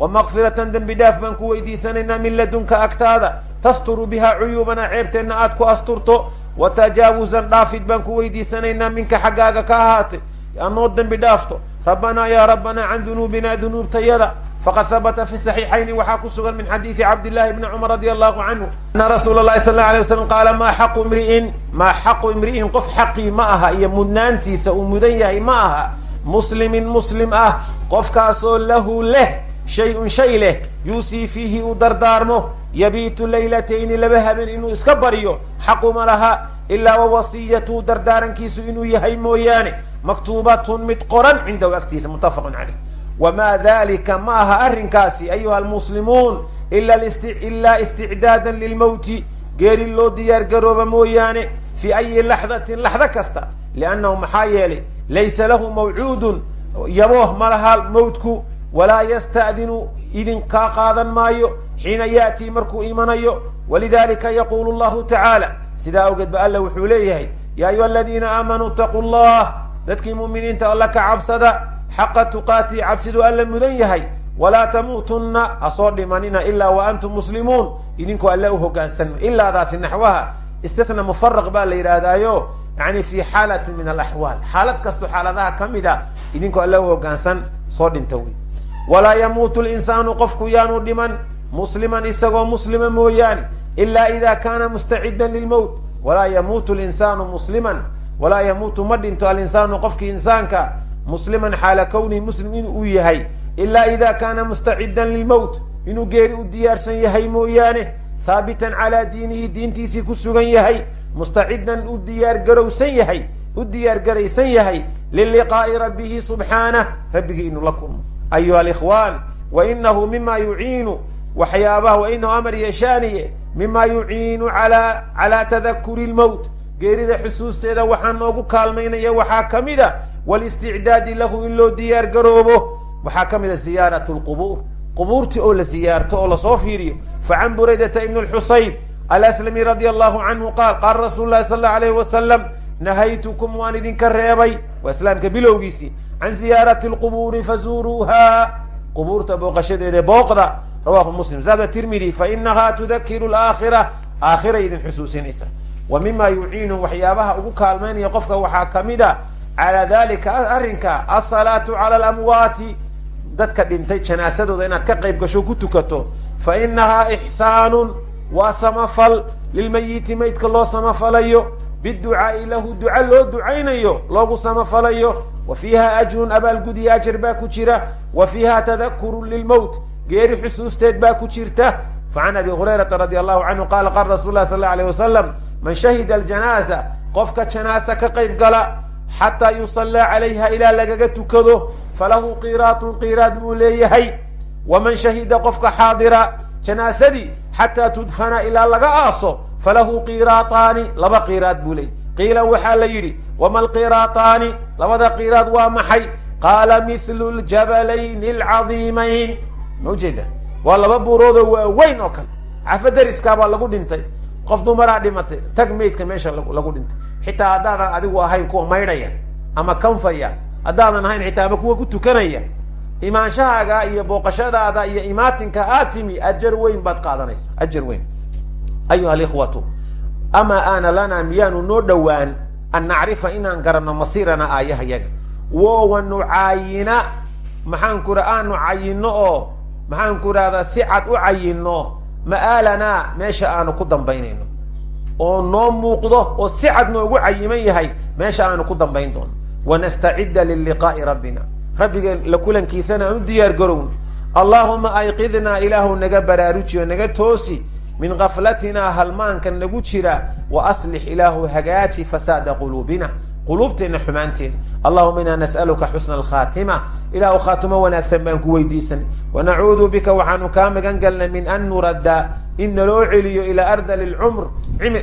wa makfiratan dembi dhaaf baan ku weydiisanaynaa min ladunka agtaada tasturu biha cuyuubana ceebteenna aad ku asturto wa tajaawusan dhaafid baan ku weydiisanaynaa minka xaggaaga ka ahaatay anoo dembi dhaafto rabbanaa yaa rabbanaa can dunuubina dunuubtayada faqad habata fi saxiixayni waxaa ku sugan min xadiidi cabdillahi bni cumar radi allahu canhu ana rasuula lahi sal alay waslam qaala maa xaqu imri'in maa xaqu imri'in qof xaqii ma aha iyo mudnaantiisa uu mudan yahay ma aha. Muslimin muslim ah qofkaasoo lahu leh shay-un shay leh yuusii fiihi uu dardaarmo yabiitu laylatayni laba habeen inuu iska baryo xaquma laha ilaa wawasiyatu dardaarankiisu inuu yahay mooyaane maktuubatun mid qoran cindahu agtiisa muttafaqun caleyh wamaa dalika ma aha arrinkaasi ayuha almuslimuun ilaa isticdaadan lilmowti geeri loo diyaar garooba mooyaane fii ayi laxdatin laxdo kasta liannahu maxaa yeelay laysa lahu mawcuudun yabooh ma laha mawtku walaa yasta'dinu idin kaa qaadan maayo xiina ya'tii markuu imanayo walidalika yaqulu llahu tacaala sidaa awgeed ba alla wuxuu leeyahay ya ayuha aladiina aamanuu itaquu llah dadkii mu'miniinta alla ka cabsada xaqa tuqaatii cabsiduu alla mudan yahay walaa tamuutunna ha soo dhimanina ilaa wa antum muslimuun. Idinkoo alla u hogaansanma ilaadaasi naxwaha istithna mufaraq baa la yidhaahdaayo yani fi xaalatin min alaxwaal. Xaalad kasto xaaladaha ka mida idinkoo alla u hogaansan soo dhinta wey walaa yamuutu linsaanu qofku yaanu dhiman musliman isagoo muslima mooyaane ila ida kaana mustacidan lilmowt walaa yamuutu linsaanu musliman walaa yamuutu ma dhinto alinsaanu insaanka musliman xaala kownihi muslim in uu yahay ila ida kaana mustacidan lilmowt inuu geeri u diyaarsan yahay mooyaane haabitan calaa diinihi diintiisii ku sugan yahay mustacidan u diyaargarowsan yahay u diyaargaraysan yahay liliqaa'i rabbihi subxaanah rabbigii inuu la kulmo. Ayuha alikhwaan wa inahu mima yuciinu waxyaabaha wa inahu amar yeeshaaniye mima yuciinu ala calaa tadakuri lmowt geerida xusuusteeda waxaa noogu kaalmaynaya waxaa ka mid a walisticdaadi lahu in loo diyaar garoobo. Waxaa ka mid a ziyaarat lqubuur qubuurtii oo la ziyaarto oo la soo fiiriyo. Facan buraydata ibn lxusayb alaslami radia allahu canhu qaal qaala rasuulu lahi sal allau alayh wasalam nahaytukum waan idinka reebay. Waa islaamka bilowgiisii. Can ziyaarati lqubuuri fazuuruuha qubuurta booqashadeeda booqda rawahu muslim. Zaada tirmidi fainaha tudakiru laakhira. Aakhiray idin xusuusinaysa wa mima yuciinu waxyaabaha ugu kaalmaynaya qofka waxaa ka mid a calaa dalika arrinka asalaatu cala alamwaati dadka dhintay janaasadooda inaad ka qayb gasho ku tukato fa inahaa ixsaanun waa samafal lilmayiti maydka loo samafalayo biducaai lahu duca loo ducaynayo loogu samafalayo wa fiiha ajrun abaalgudiya ajar baa ku jira wa fiiha tadakurun lilmowt geeri xusuusteed baa ku jirta. Facan abi hurayrata radi allahu canhu qaala qaala rasul lah sal la wasalam man shahida aljanaaza qofka janaasa ka qayb gala xataa yusallaa calayha ilaa lagaga tukado falahu qiraatun qiraad buu leeyahay. Waman shahida qofka xaadira janaasadii xataa tudfana ilaa laga aaso falahu qiraataani laba qiraad buu leeyay qiila waxaa la yidhi wama alqiraataani labada qiraad waa maxay? Qaala mithlu ljabalayni alcadiimayn. Ma ujeeda waa laba buuroodoo waaweyn oo kale. Cafa dariskaabaa lagu dhintay qof dumaraa dhimatay tag maydka meesha lagu dhintay. Xitaa haddaadan adigu ahayn kuwa maydhaya ama kanfaya haddaadan ahayn xitaa ama kuwa ku tukanaya imaanshahaaga iyo booqashadaada iyo imaatinka aad timi ajar weyn baad qaadanaysa ajar weyn. Ayuha alikhwatu amaa aana lana miyaanu noo dhowaan an nacrifa inaan garanno masiirana aayahayaga wowa nucaayina maxaanku ira aanu cayino oo maxaanku irahdaa si cad u cayino ma'aalanaa meesha aanu ku dambaynayno. oo noo muuqdo oo si cad noogu cayiman yahay meesha aanu ku dambayn doono. Wanastacida liliqaa'i rabbina. Rabbiga la kulankiisana aan u diyaar garowno allaahuma ayqidnaa ilaahu naga baraarujiyo naga toosi. Min gaflatinaa halmaanka nagu jira. Wa aslix ilaahu hagaaji fasaada quluubina quluubteenna xumaanteeda allahuma inaa nas'aluka xusna alkhaatima ilaahu khaatimo wanaagsan baan ku weydiisanay wanacuudu bika waxaanu kaa magan galnay min an nuradda. In naloo celiyo ilaa ardali lcumr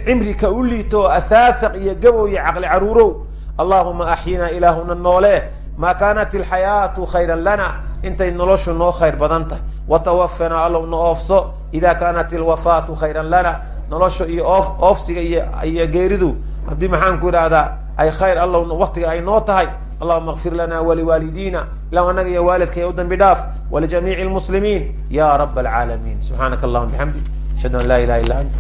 cimrika u liito asaasaq iyo gabow iyo caqli caruurow. Allahuma axyinaa ilaahuna noole. Maa kaanat alxayaatu khayran lana? Intay noloshu noo khayr badan tahay. Watawafana allow na oofso. Ida kaanat alwafaatu khayran lana? Nolosha iyo oof oofsiga iyo geeridu. Haddii maxaanku idhahdaa ay khayr allow waktiga ay noo tahay. Allahuma kfir lana waliwaalidina ilah anaga iyo waalidka u dambi dhaaf. Walijamiici lmuslimiin ya rab alcaalamiin subxaanaka allahuma bixamdik ashhadu an laa ilaha illa anta